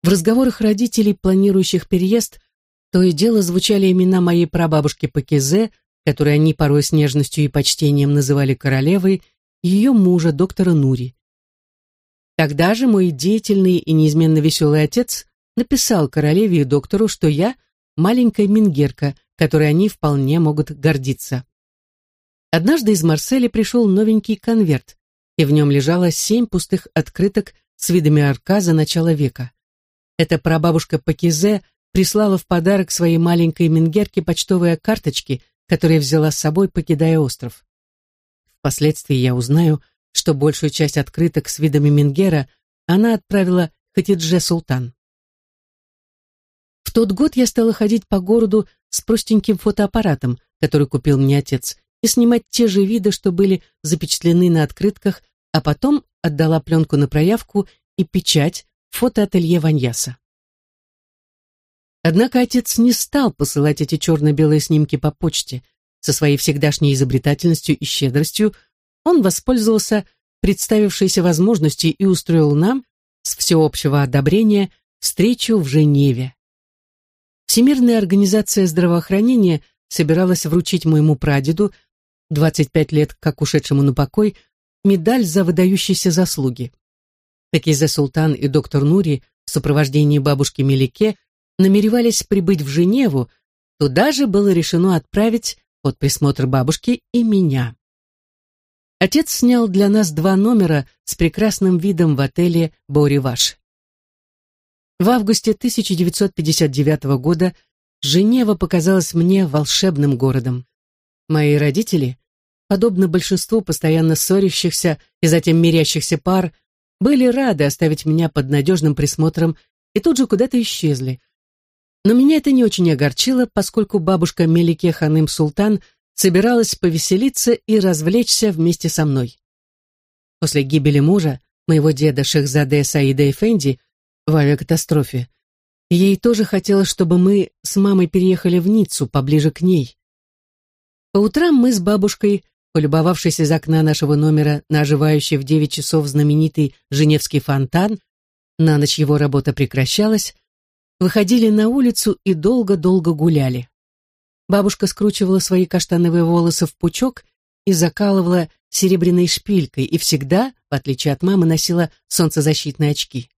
В разговорах родителей, планирующих переезд, то и дело звучали имена моей прабабушки Пакизе, которую они порой с нежностью и почтением называли королевой, и ее мужа, доктора Нури. Тогда же мой деятельный и неизменно веселый отец написал королеве и доктору, что я маленькая мингерка, которой они вполне могут гордиться. Однажды из Марселя пришел новенький конверт, и в нем лежало семь пустых открыток с видами арказа начала века. Эта прабабушка Пакизе прислала в подарок своей маленькой мингерке почтовые карточки – которые взяла с собой, покидая остров. Впоследствии я узнаю, что большую часть открыток с видами Мингера она отправила Хатидже Султан. Тот год я стала ходить по городу с простеньким фотоаппаратом, который купил мне отец, и снимать те же виды, что были запечатлены на открытках, а потом отдала пленку на проявку и печать фотоателье Ваньяса. Однако отец не стал посылать эти черно-белые снимки по почте. Со своей всегдашней изобретательностью и щедростью он воспользовался представившейся возможностью и устроил нам, с всеобщего одобрения, встречу в Женеве. Всемирная организация здравоохранения собиралась вручить моему прадеду, 25 лет как ушедшему на покой, медаль за выдающиеся заслуги. Пекизе Султан и доктор Нури в сопровождении бабушки Мелике намеревались прибыть в Женеву, туда же было решено отправить под присмотр бабушки и меня. Отец снял для нас два номера с прекрасным видом в отеле «Бориваш». В августе 1959 года Женева показалась мне волшебным городом. Мои родители, подобно большинству постоянно ссорящихся и затем мирящихся пар, были рады оставить меня под надежным присмотром и тут же куда-то исчезли. Но меня это не очень огорчило, поскольку бабушка Мелике Ханым Султан собиралась повеселиться и развлечься вместе со мной. После гибели мужа, моего деда Шехзаде Саида Эфенди, в авиакатастрофе, ей тоже хотелось, чтобы мы с мамой переехали в Ниццу, поближе к ней. По утрам мы с бабушкой, полюбовавшись из окна нашего номера на оживающий в девять часов знаменитый Женевский фонтан, на ночь его работа прекращалась, выходили на улицу и долго-долго гуляли. Бабушка скручивала свои каштановые волосы в пучок и закалывала серебряной шпилькой и всегда, в отличие от мамы, носила солнцезащитные очки.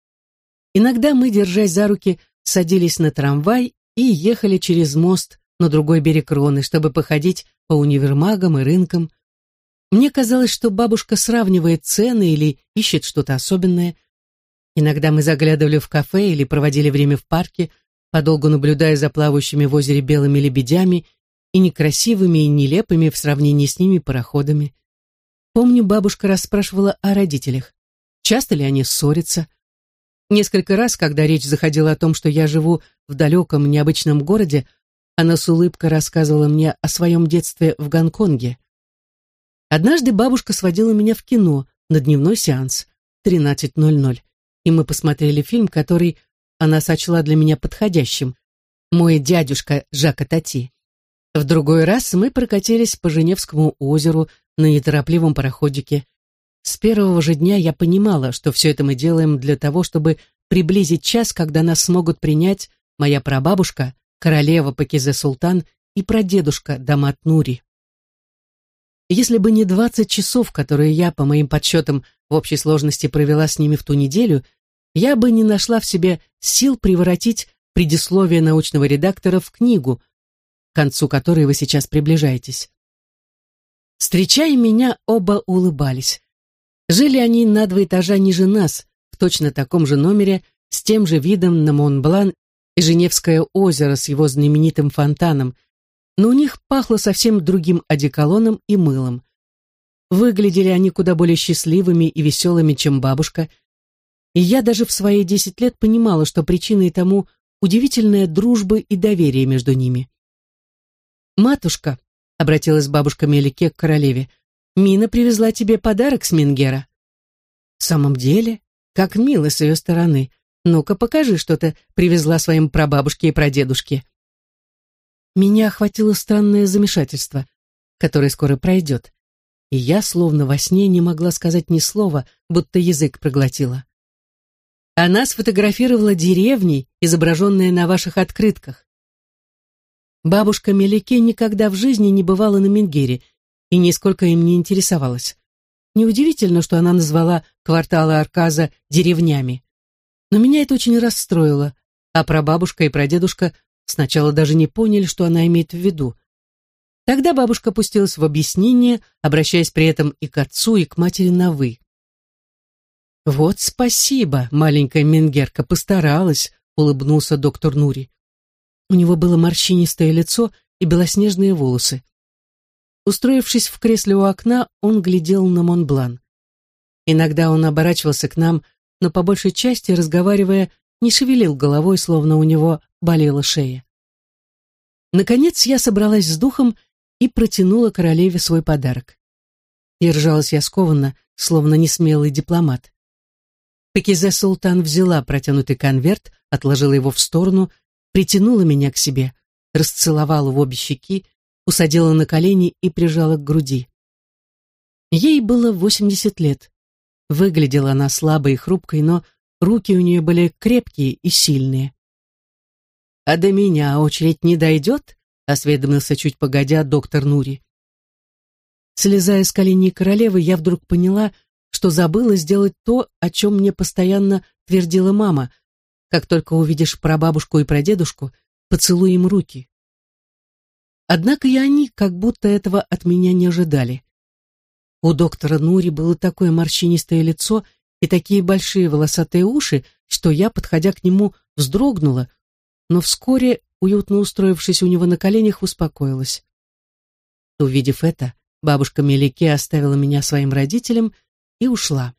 Иногда мы, держась за руки, садились на трамвай и ехали через мост на другой берег Роны, чтобы походить по универмагам и рынкам. Мне казалось, что бабушка сравнивает цены или ищет что-то особенное. Иногда мы заглядывали в кафе или проводили время в парке, подолгу наблюдая за плавающими в озере белыми лебедями и некрасивыми и нелепыми в сравнении с ними пароходами. Помню, бабушка расспрашивала о родителях. Часто ли они ссорятся? Несколько раз, когда речь заходила о том, что я живу в далеком, необычном городе, она с улыбкой рассказывала мне о своем детстве в Гонконге. Однажды бабушка сводила меня в кино на дневной сеанс 13.00, и мы посмотрели фильм, который она сочла для меня подходящим. «Мой дядюшка Жака Тати». В другой раз мы прокатились по Женевскому озеру на неторопливом пароходике. С первого же дня я понимала, что все это мы делаем для того, чтобы приблизить час, когда нас смогут принять моя прабабушка, королева Пакизе Султан и прадедушка Дамат Нури. Если бы не двадцать часов, которые я, по моим подсчетам, в общей сложности провела с ними в ту неделю, я бы не нашла в себе сил превратить предисловие научного редактора в книгу, к концу которой вы сейчас приближаетесь. Встречая меня, оба улыбались. Жили они на два этажа ниже нас, в точно таком же номере, с тем же видом на Монблан и Женевское озеро с его знаменитым фонтаном, но у них пахло совсем другим одеколоном и мылом. Выглядели они куда более счастливыми и веселыми, чем бабушка, и я даже в свои десять лет понимала, что причиной тому удивительная дружба и доверие между ними. «Матушка», — обратилась бабушка Мелике к королеве, «Мина привезла тебе подарок с Мингера». «В самом деле? Как мило с ее стороны. Ну-ка, покажи, что ты привезла своим прабабушке и прадедушке». Меня охватило странное замешательство, которое скоро пройдет, и я, словно во сне, не могла сказать ни слова, будто язык проглотила. Она сфотографировала деревни, изображенные на ваших открытках. Бабушка Мелике никогда в жизни не бывала на Менгере и нисколько им не интересовалась. Неудивительно, что она назвала кварталы Арказа деревнями. Но меня это очень расстроило, а прабабушка и прадедушка сначала даже не поняли, что она имеет в виду. Тогда бабушка пустилась в объяснение, обращаясь при этом и к отцу, и к матери на «вы». «Вот спасибо, маленькая Менгерка, постаралась», — улыбнулся доктор Нури. У него было морщинистое лицо и белоснежные волосы. Устроившись в кресле у окна, он глядел на Монблан. Иногда он оборачивался к нам, но по большей части, разговаривая, не шевелил головой, словно у него болела шея. Наконец я собралась с духом и протянула королеве свой подарок. Держалась я скованно, словно несмелый дипломат. Пекизе Султан взяла протянутый конверт, отложила его в сторону, притянула меня к себе, расцеловала в обе щеки, усадила на колени и прижала к груди. Ей было восемьдесят лет. Выглядела она слабой и хрупкой, но руки у нее были крепкие и сильные. «А до меня очередь не дойдет?» — осведомился чуть погодя доктор Нури. Слезая с коленей королевы, я вдруг поняла, что забыла сделать то, о чем мне постоянно твердила мама. Как только увидишь прабабушку и прадедушку, поцелуй им руки. Однако и они как будто этого от меня не ожидали. У доктора Нури было такое морщинистое лицо и такие большие волосатые уши, что я, подходя к нему, вздрогнула, но вскоре, уютно устроившись у него на коленях, успокоилась. Увидев это, бабушка Мелике оставила меня своим родителям и ушла.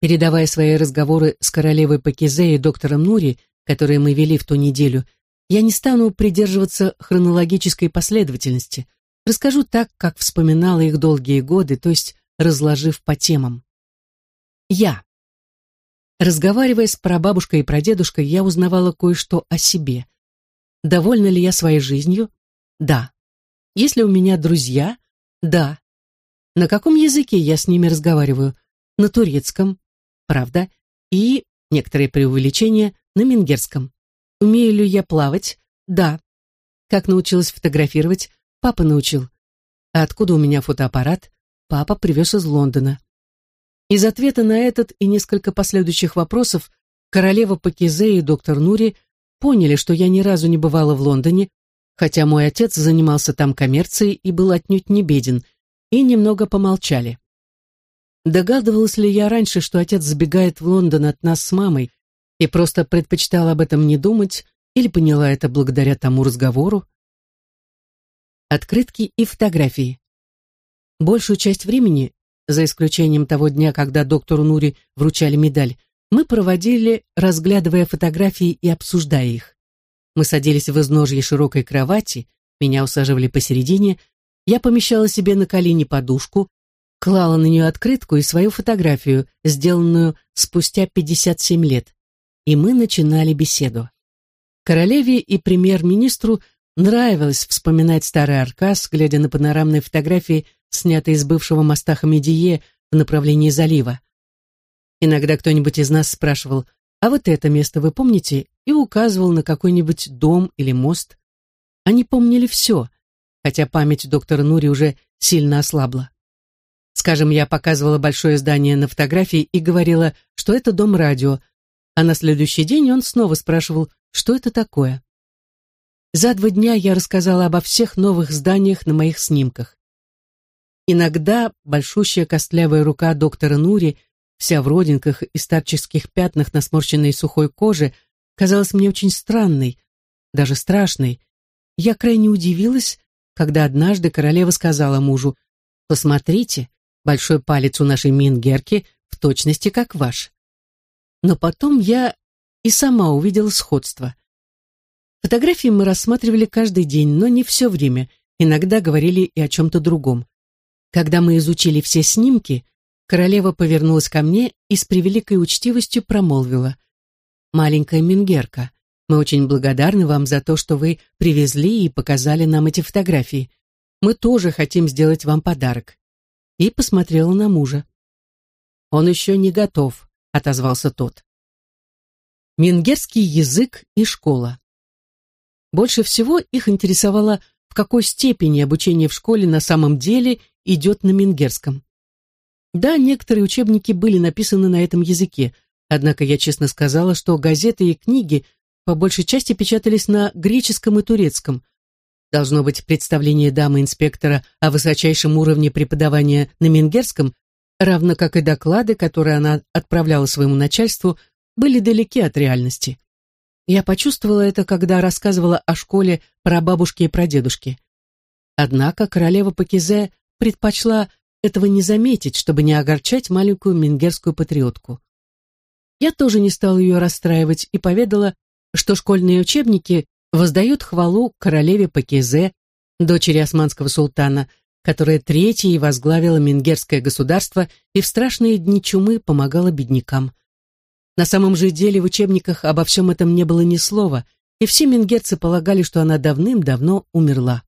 Передавая свои разговоры с королевой Пакизе и доктором Нури, которые мы вели в ту неделю, я не стану придерживаться хронологической последовательности. Расскажу так, как вспоминала их долгие годы, то есть разложив по темам. Я. Разговаривая с прабабушкой и прадедушкой, я узнавала кое-что о себе. Довольна ли я своей жизнью? Да. Есть ли у меня друзья? Да. На каком языке я с ними разговариваю? На турецком, правда, и, некоторые преувеличения, на мингерском. Умею ли я плавать? Да. Как научилась фотографировать? Папа научил. А откуда у меня фотоаппарат? Папа привез из Лондона. Из ответа на этот и несколько последующих вопросов королева Пакизе и доктор Нури поняли, что я ни разу не бывала в Лондоне, хотя мой отец занимался там коммерцией и был отнюдь не беден, и немного помолчали. Догадывалась ли я раньше, что отец забегает в Лондон от нас с мамой, и просто предпочитала об этом не думать, или поняла это благодаря тому разговору? Открытки и фотографии. Большую часть времени, за исключением того дня, когда доктору Нури вручали медаль, мы проводили, разглядывая фотографии и обсуждая их. Мы садились в изножье широкой кровати, меня усаживали посередине, я помещала себе на колени подушку, клала на нее открытку и свою фотографию, сделанную спустя 57 лет, и мы начинали беседу. Королеве и премьер-министру нравилось вспоминать старый Аркас, глядя на панорамные фотографии, снятые с бывшего моста Хамедие в направлении залива. Иногда кто-нибудь из нас спрашивал, а вот это место вы помните? И указывал на какой-нибудь дом или мост. Они помнили все, хотя память доктора Нури уже сильно ослабла. Скажем, я показывала большое здание на фотографии и говорила, что это дом радио, а на следующий день он снова спрашивал, что это такое. За два дня я рассказала обо всех новых зданиях на моих снимках. Иногда большущая костлявая рука доктора Нури вся в родинках и старческих пятнах на сморщенной сухой коже, казалась мне очень странной, даже страшной. Я крайне удивилась, когда однажды королева сказала мужу, «Посмотрите, большой палец у нашей Мингерки в точности как ваш». Но потом я и сама увидела сходство. Фотографии мы рассматривали каждый день, но не все время, иногда говорили и о чем-то другом. Когда мы изучили все снимки, Королева повернулась ко мне и с превеликой учтивостью промолвила. «Маленькая Мингерка, мы очень благодарны вам за то, что вы привезли и показали нам эти фотографии. Мы тоже хотим сделать вам подарок». И посмотрела на мужа. «Он еще не готов», — отозвался тот. Мингерский язык и школа. Больше всего их интересовало, в какой степени обучение в школе на самом деле идет на мингерском. Да, некоторые учебники были написаны на этом языке, однако я честно сказала, что газеты и книги по большей части печатались на греческом и турецком. Должно быть, представление дамы-инспектора о высочайшем уровне преподавания на мингерском, равно как и доклады, которые она отправляла своему начальству, были далеки от реальности. Я почувствовала это, когда рассказывала о школе про бабушки и прадедушки. Однако королева Пакизе предпочла этого не заметить, чтобы не огорчать маленькую мингерскую патриотку. Я тоже не стала ее расстраивать и поведала, что школьные учебники воздают хвалу королеве Пакизе, дочери османского султана, которая третьей возглавила мингерское государство и в страшные дни чумы помогала беднякам. На самом же деле в учебниках обо всем этом не было ни слова, и все мингерцы полагали, что она давным-давно умерла.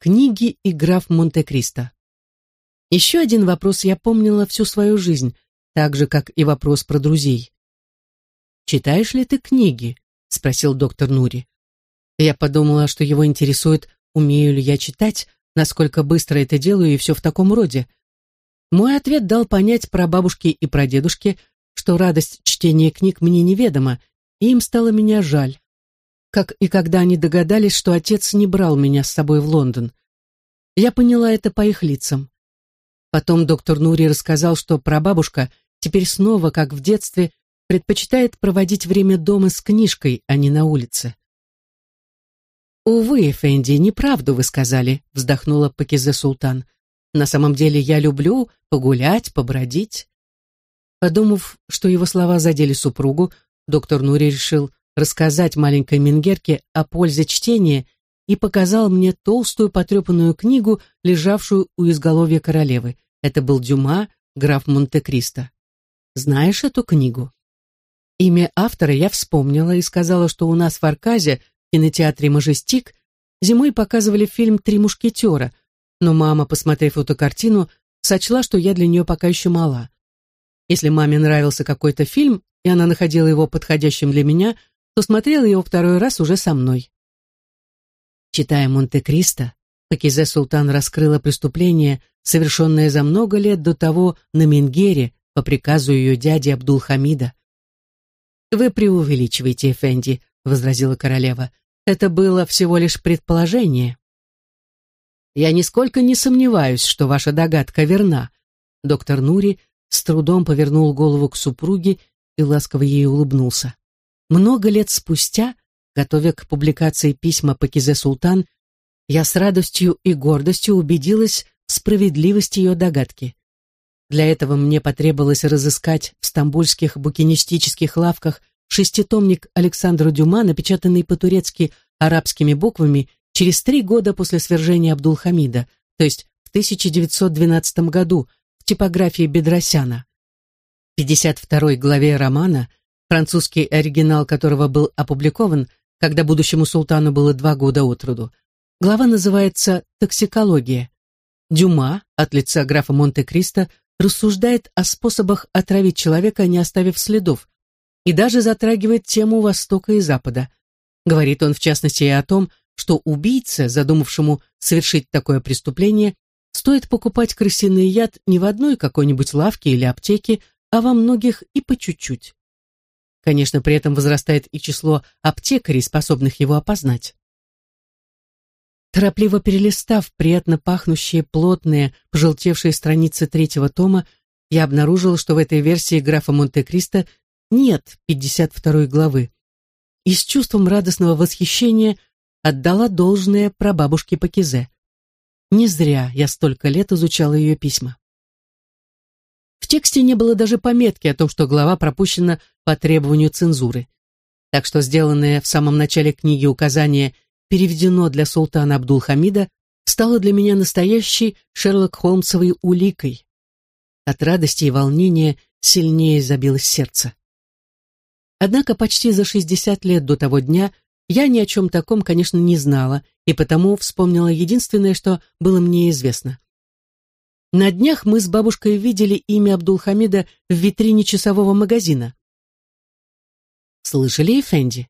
Книги и граф Монте-Кристо. Еще один вопрос я помнила всю свою жизнь, так же, как и вопрос про друзей. «Читаешь ли ты книги?» — спросил доктор Нури. Я подумала, что его интересует, умею ли я читать, насколько быстро это делаю и все в таком роде. Мой ответ дал понять про бабушки и про дедушки, что радость чтения книг мне неведома, и им стало меня жаль как и когда они догадались, что отец не брал меня с собой в Лондон. Я поняла это по их лицам. Потом доктор Нури рассказал, что прабабушка теперь снова, как в детстве, предпочитает проводить время дома с книжкой, а не на улице. «Увы, Эфенди, неправду вы сказали», — вздохнула Пакизе Султан. «На самом деле я люблю погулять, побродить». Подумав, что его слова задели супругу, доктор Нури решил рассказать маленькой Мингерке о пользе чтения и показал мне толстую потрепанную книгу, лежавшую у изголовья королевы. Это был Дюма, граф Монте-Кристо. «Знаешь эту книгу?» Имя автора я вспомнила и сказала, что у нас в Арказе кинотеатре «Мажестик» зимой показывали фильм «Три мушкетера», но мама, посмотрев эту картину, сочла, что я для нее пока еще мала. Если маме нравился какой-то фильм, и она находила его подходящим для меня, то смотрела его второй раз уже со мной. Читая «Монте-Кристо», Пакизе Султан раскрыла преступление, совершенное за много лет до того на Менгере по приказу ее дяди Абдулхамида. «Вы преувеличиваете, Эфенди», возразила королева. Это было всего лишь предположение. Я нисколько не сомневаюсь, что ваша догадка верна. Доктор Нури с трудом повернул голову к супруге и ласково ей улыбнулся. Много лет спустя, готовя к публикации письма Пакизе Султан, я с радостью и гордостью убедилась в справедливости ее догадки. Для этого мне потребовалось разыскать в стамбульских букинистических лавках шеститомник Александра Дюма, напечатанный по-турецки арабскими буквами через три года после свержения Абдулхамида, то есть в 1912 году в типографии Бедросяна. В 52 главе романа, французский оригинал которого был опубликован, когда будущему султану было два года от роду, глава называется «Токсикология». Дюма, от лица графа Монте-Кристо, рассуждает о способах отравить человека, не оставив следов, и даже затрагивает тему Востока и Запада. Говорит он, в частности, и о том, что убийце, задумавшему совершить такое преступление, стоит покупать крысиный яд не в одной какой-нибудь лавке или аптеке, а во многих и по чуть-чуть. Конечно, при этом возрастает и число аптекарей, способных его опознать. Торопливо перелистав приятно пахнущие, плотные, пожелтевшие страницы третьего тома, я обнаружила, что в этой версии графа Монте-Кристо нет 52 главы, и с чувством радостного восхищения отдала должное прабабушке Пакизе. Не зря я столько лет изучала ее письма. В тексте не было даже пометки о том, что глава пропущена по требованию цензуры. Так что сделанное в самом начале книги указание переведено для султана Абдулхамида стало для меня настоящей Шерлок Холмсовой уликой. От радости и волнения сильнее забилось сердце. Однако почти за 60 лет до того дня я ни о чем таком, конечно, не знала, и потому вспомнила единственное, что было мне известно. На днях мы с бабушкой видели имя Абдулхамида в витрине часового магазина. Слышали, Эфенди?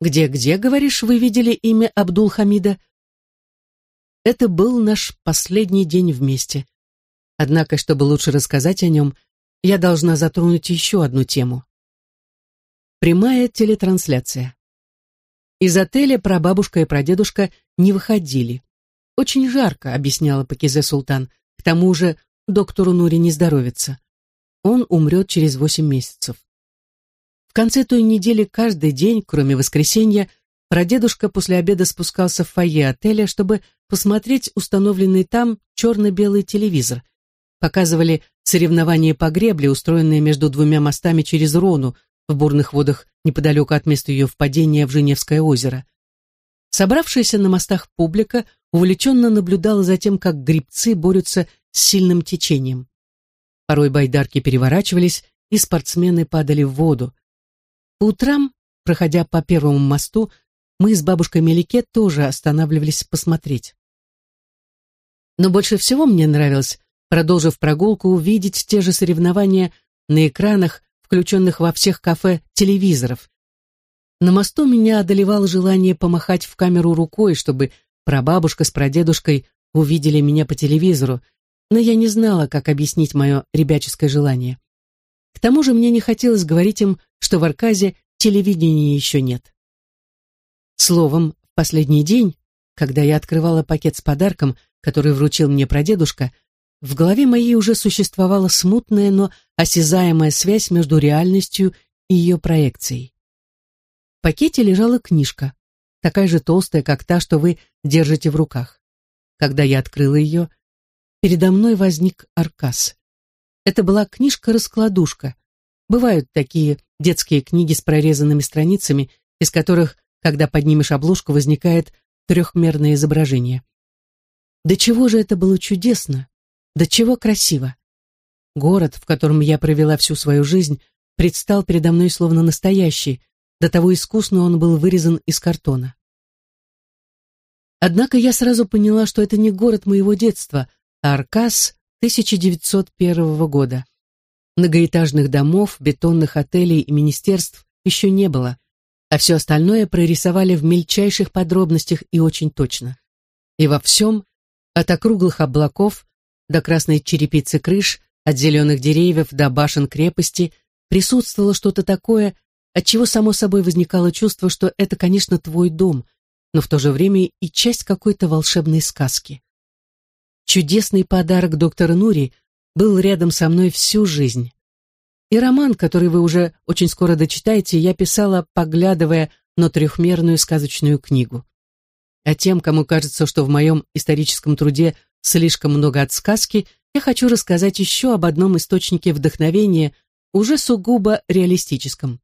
Где-где, говоришь, вы видели имя Абдулхамида? Это был наш последний день вместе. Однако, чтобы лучше рассказать о нем, я должна затронуть еще одну тему. Прямая телетрансляция. Из отеля прабабушка и прадедушка не выходили. Очень жарко, объясняла Пакизе Султан. К тому же доктору Нури не здоровится. Он умрет через восемь месяцев. В конце той недели каждый день, кроме воскресенья, прадедушка после обеда спускался в фойе отеля, чтобы посмотреть установленный там черно-белый телевизор. Показывали соревнования по гребле, устроенные между двумя мостами через Рону, в бурных водах неподалеку от места ее впадения в Женевское озеро. Собравшаяся на мостах публика увлеченно наблюдала за тем, как грибцы борются с сильным течением. Порой байдарки переворачивались, и спортсмены падали в воду. По утрам, проходя по первому мосту, мы с бабушкой Мелике тоже останавливались посмотреть. Но больше всего мне нравилось, продолжив прогулку, увидеть те же соревнования на экранах включенных во всех кафе телевизоров. На мосту меня одолевало желание помахать в камеру рукой, чтобы прабабушка с прадедушкой увидели меня по телевизору, но я не знала, как объяснить мое ребяческое желание. К тому же мне не хотелось говорить им, что в Арказе телевидения еще нет. Словом, в последний день, когда я открывала пакет с подарком, который вручил мне прадедушка, в голове моей уже существовала смутная, но осязаемая связь между реальностью и ее проекцией. В пакете лежала книжка, такая же толстая, как та, что вы держите в руках. Когда я открыла ее, передо мной возник Аркас. Это была книжка-раскладушка. Бывают такие детские книги с прорезанными страницами, из которых, когда поднимешь обложку, возникает трехмерное изображение. До чего же это было чудесно, до чего красиво. Город, в котором я провела всю свою жизнь, предстал передо мной словно настоящий, до того искусно он был вырезан из картона. Однако я сразу поняла, что это не город моего детства, а Аркас 1901 года. Многоэтажных домов, бетонных отелей и министерств еще не было, а все остальное прорисовали в мельчайших подробностях и очень точно. И во всем, от округлых облаков до красной черепицы крыш, от зеленых деревьев до башен крепости, присутствовало что-то такое, от чего само собой возникало чувство, что это, конечно, твой дом, но в то же время и часть какой-то волшебной сказки. Чудесный подарок доктора Нури был рядом со мной всю жизнь. И роман, который вы уже очень скоро дочитаете, я писала, поглядывая на трехмерную сказочную книгу. А тем, кому кажется, что в моем историческом труде слишком много от сказки, я хочу рассказать еще об одном источнике вдохновения, уже сугубо реалистическом.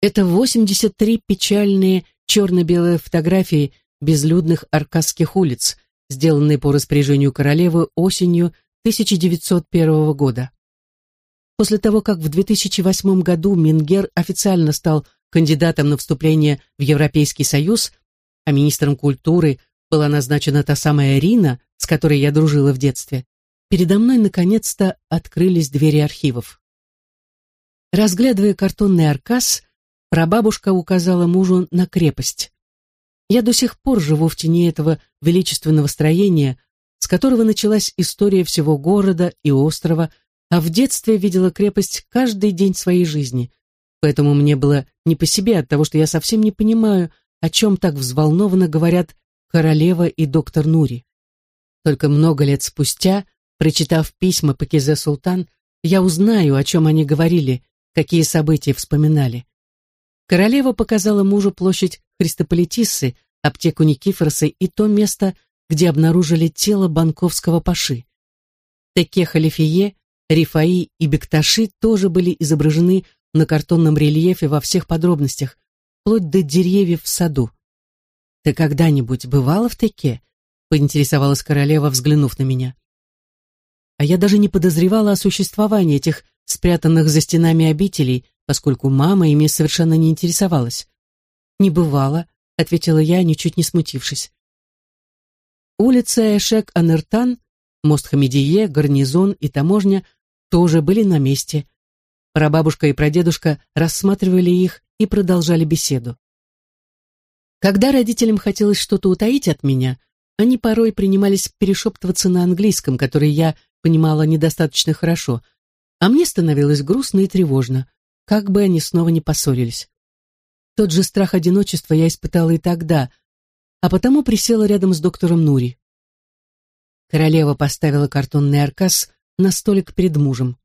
Это 83 печальные черно-белые фотографии безлюдных аркадских улиц, сделанные по распоряжению королевы осенью 1901 года. После того, как в 2008 году Мингер официально стал кандидатом на вступление в Европейский Союз, а министром культуры была назначена та самая Рина, с которой я дружила в детстве, передо мной наконец-то открылись двери архивов. Разглядывая картонный аркас, прабабушка указала мужу на крепость. Я до сих пор живу в тени этого величественного строения, с которого началась история всего города и острова, а в детстве видела крепость каждый день своей жизни. Поэтому мне было не по себе от того, что я совсем не понимаю, о чем так взволнованно говорят королева и доктор Нури. Только много лет спустя, прочитав письма Пакизе Султан, я узнаю, о чем они говорили, какие события вспоминали. Королева показала мужу площадь Христополитиссы, аптеку Никифороса и то место, где обнаружили тело банковского паши. Теке Халифие, Рифаи и Бекташи тоже были изображены на картонном рельефе во всех подробностях, вплоть до деревьев в саду. «Ты когда-нибудь бывала в Теке?» — поинтересовалась королева, взглянув на меня. А я даже не подозревала о существовании этих спрятанных за стенами обителей, поскольку мама ими совершенно не интересовалась. «Не бывало», — ответила я, ничуть не смутившись. Улица Эшек-Анертан, мост Хамидие, гарнизон и таможня тоже были на месте. Прабабушка и прадедушка рассматривали их и продолжали беседу. Когда родителям хотелось что-то утаить от меня, они порой принимались перешептываться на английском, который я понимала недостаточно хорошо, а мне становилось грустно и тревожно как бы они снова не поссорились. Тот же страх одиночества я испытала и тогда, а потому присела рядом с доктором Нури. Королева поставила картонный аркас на столик перед мужем.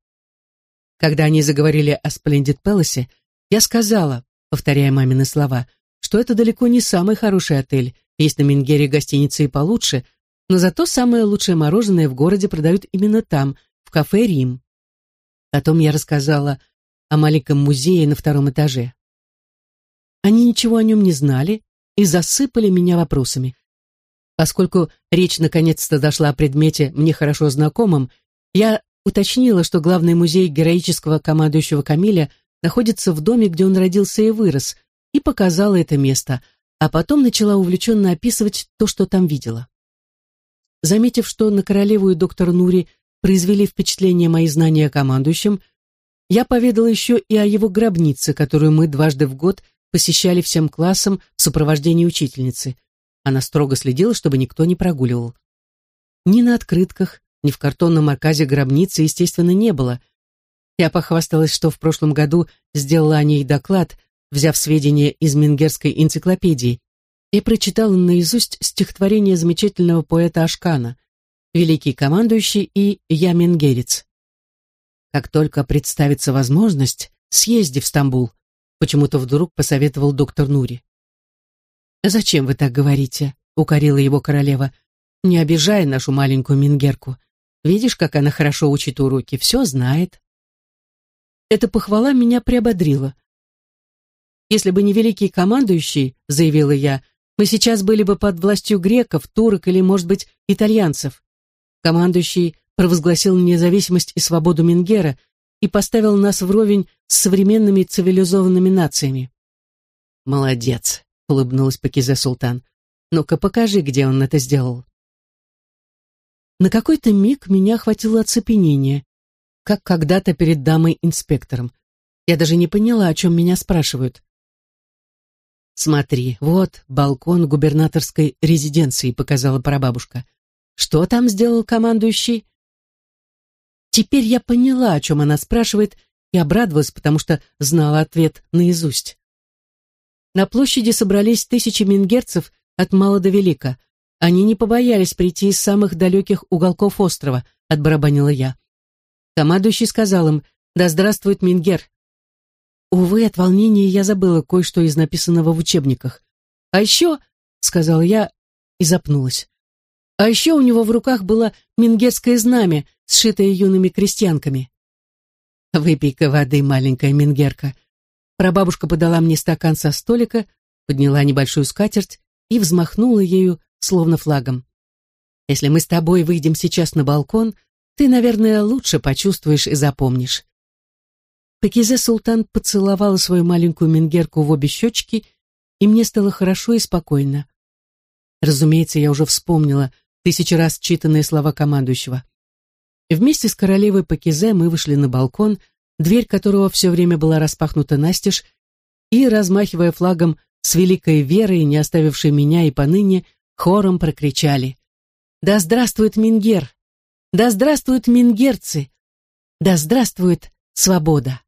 Когда они заговорили о Сплендид Пэласе, я сказала, повторяя мамины слова, что это далеко не самый хороший отель, есть на Мингере гостиницы и получше, но зато самое лучшее мороженое в городе продают именно там, в кафе «Рим». Потом я рассказала о маленьком музее на втором этаже. Они ничего о нем не знали и засыпали меня вопросами. Поскольку речь наконец-то дошла о предмете мне хорошо знакомом, я уточнила, что главный музей героического командующего Камиля находится в доме, где он родился и вырос, и показала это место, а потом начала увлеченно описывать то, что там видела. Заметив, что на королеву и доктора Нури произвели впечатление мои знания о командующем, я поведала еще и о его гробнице, которую мы дважды в год посещали всем классом в сопровождении учительницы. Она строго следила, чтобы никто не прогуливал. Ни на открытках, ни в картонном оказе гробницы, естественно, не было. Я похвасталась, что в прошлом году сделала о ней доклад, взяв сведения из Мингерской энциклопедии, и прочитала наизусть стихотворение замечательного поэта Ашкана «Великий командующий» и «Я Менгерец». Как только представится возможность, съезди в Стамбул, почему-то вдруг посоветовал доктор Нури. «Зачем вы так говорите?» — укорила его королева. «Не обижай нашу маленькую Мингерку. Видишь, как она хорошо учит уроки, все знает». Эта похвала меня приободрила. «Если бы не великий командующий, — заявила я, — мы сейчас были бы под властью греков, турок или, может быть, итальянцев. Командующий провозгласил независимость и свободу Мингера и поставил нас вровень с современными цивилизованными нациями. «Молодец», — улыбнулась Пакизе Султан. «Ну-ка покажи, где он это сделал». На какой-то миг меня охватило оцепенение, как когда-то перед дамой-инспектором. Я даже не поняла, о чем меня спрашивают. «Смотри, вот балкон губернаторской резиденции», — показала прабабушка. «Что там сделал командующий?» Теперь я поняла, о чем она спрашивает, и обрадовалась, потому что знала ответ наизусть. На площади собрались тысячи мингерцев от мала до велика. Они не побоялись прийти из самых далеких уголков острова, отбарабанила я. Командующий сказал им «Да здравствует Мингер!» Увы, от волнения я забыла кое-что из написанного в учебниках. «А еще», — сказала я и запнулась, «а еще у него в руках было мингерское знамя, сшитая юными крестьянками. «Выпей-ка воды, маленькая мингерка». Прабабушка подала мне стакан со столика, подняла небольшую скатерть и взмахнула ею, словно флагом. «Если мы с тобой выйдем сейчас на балкон, ты, наверное, лучше почувствуешь и запомнишь». Пакизе Султан поцеловала свою маленькую мингерку в обе щечки, и мне стало хорошо и спокойно. Разумеется, я уже вспомнила тысячи раз читанные слова командующего. Вместе с королевой Пакизе мы вышли на балкон, дверь которого все время была распахнута настежь, и, размахивая флагом с великой верой, не оставившей меня и поныне, хором прокричали «Да здравствует Мингер! Да здравствуют мингерцы! Да здравствует свобода!»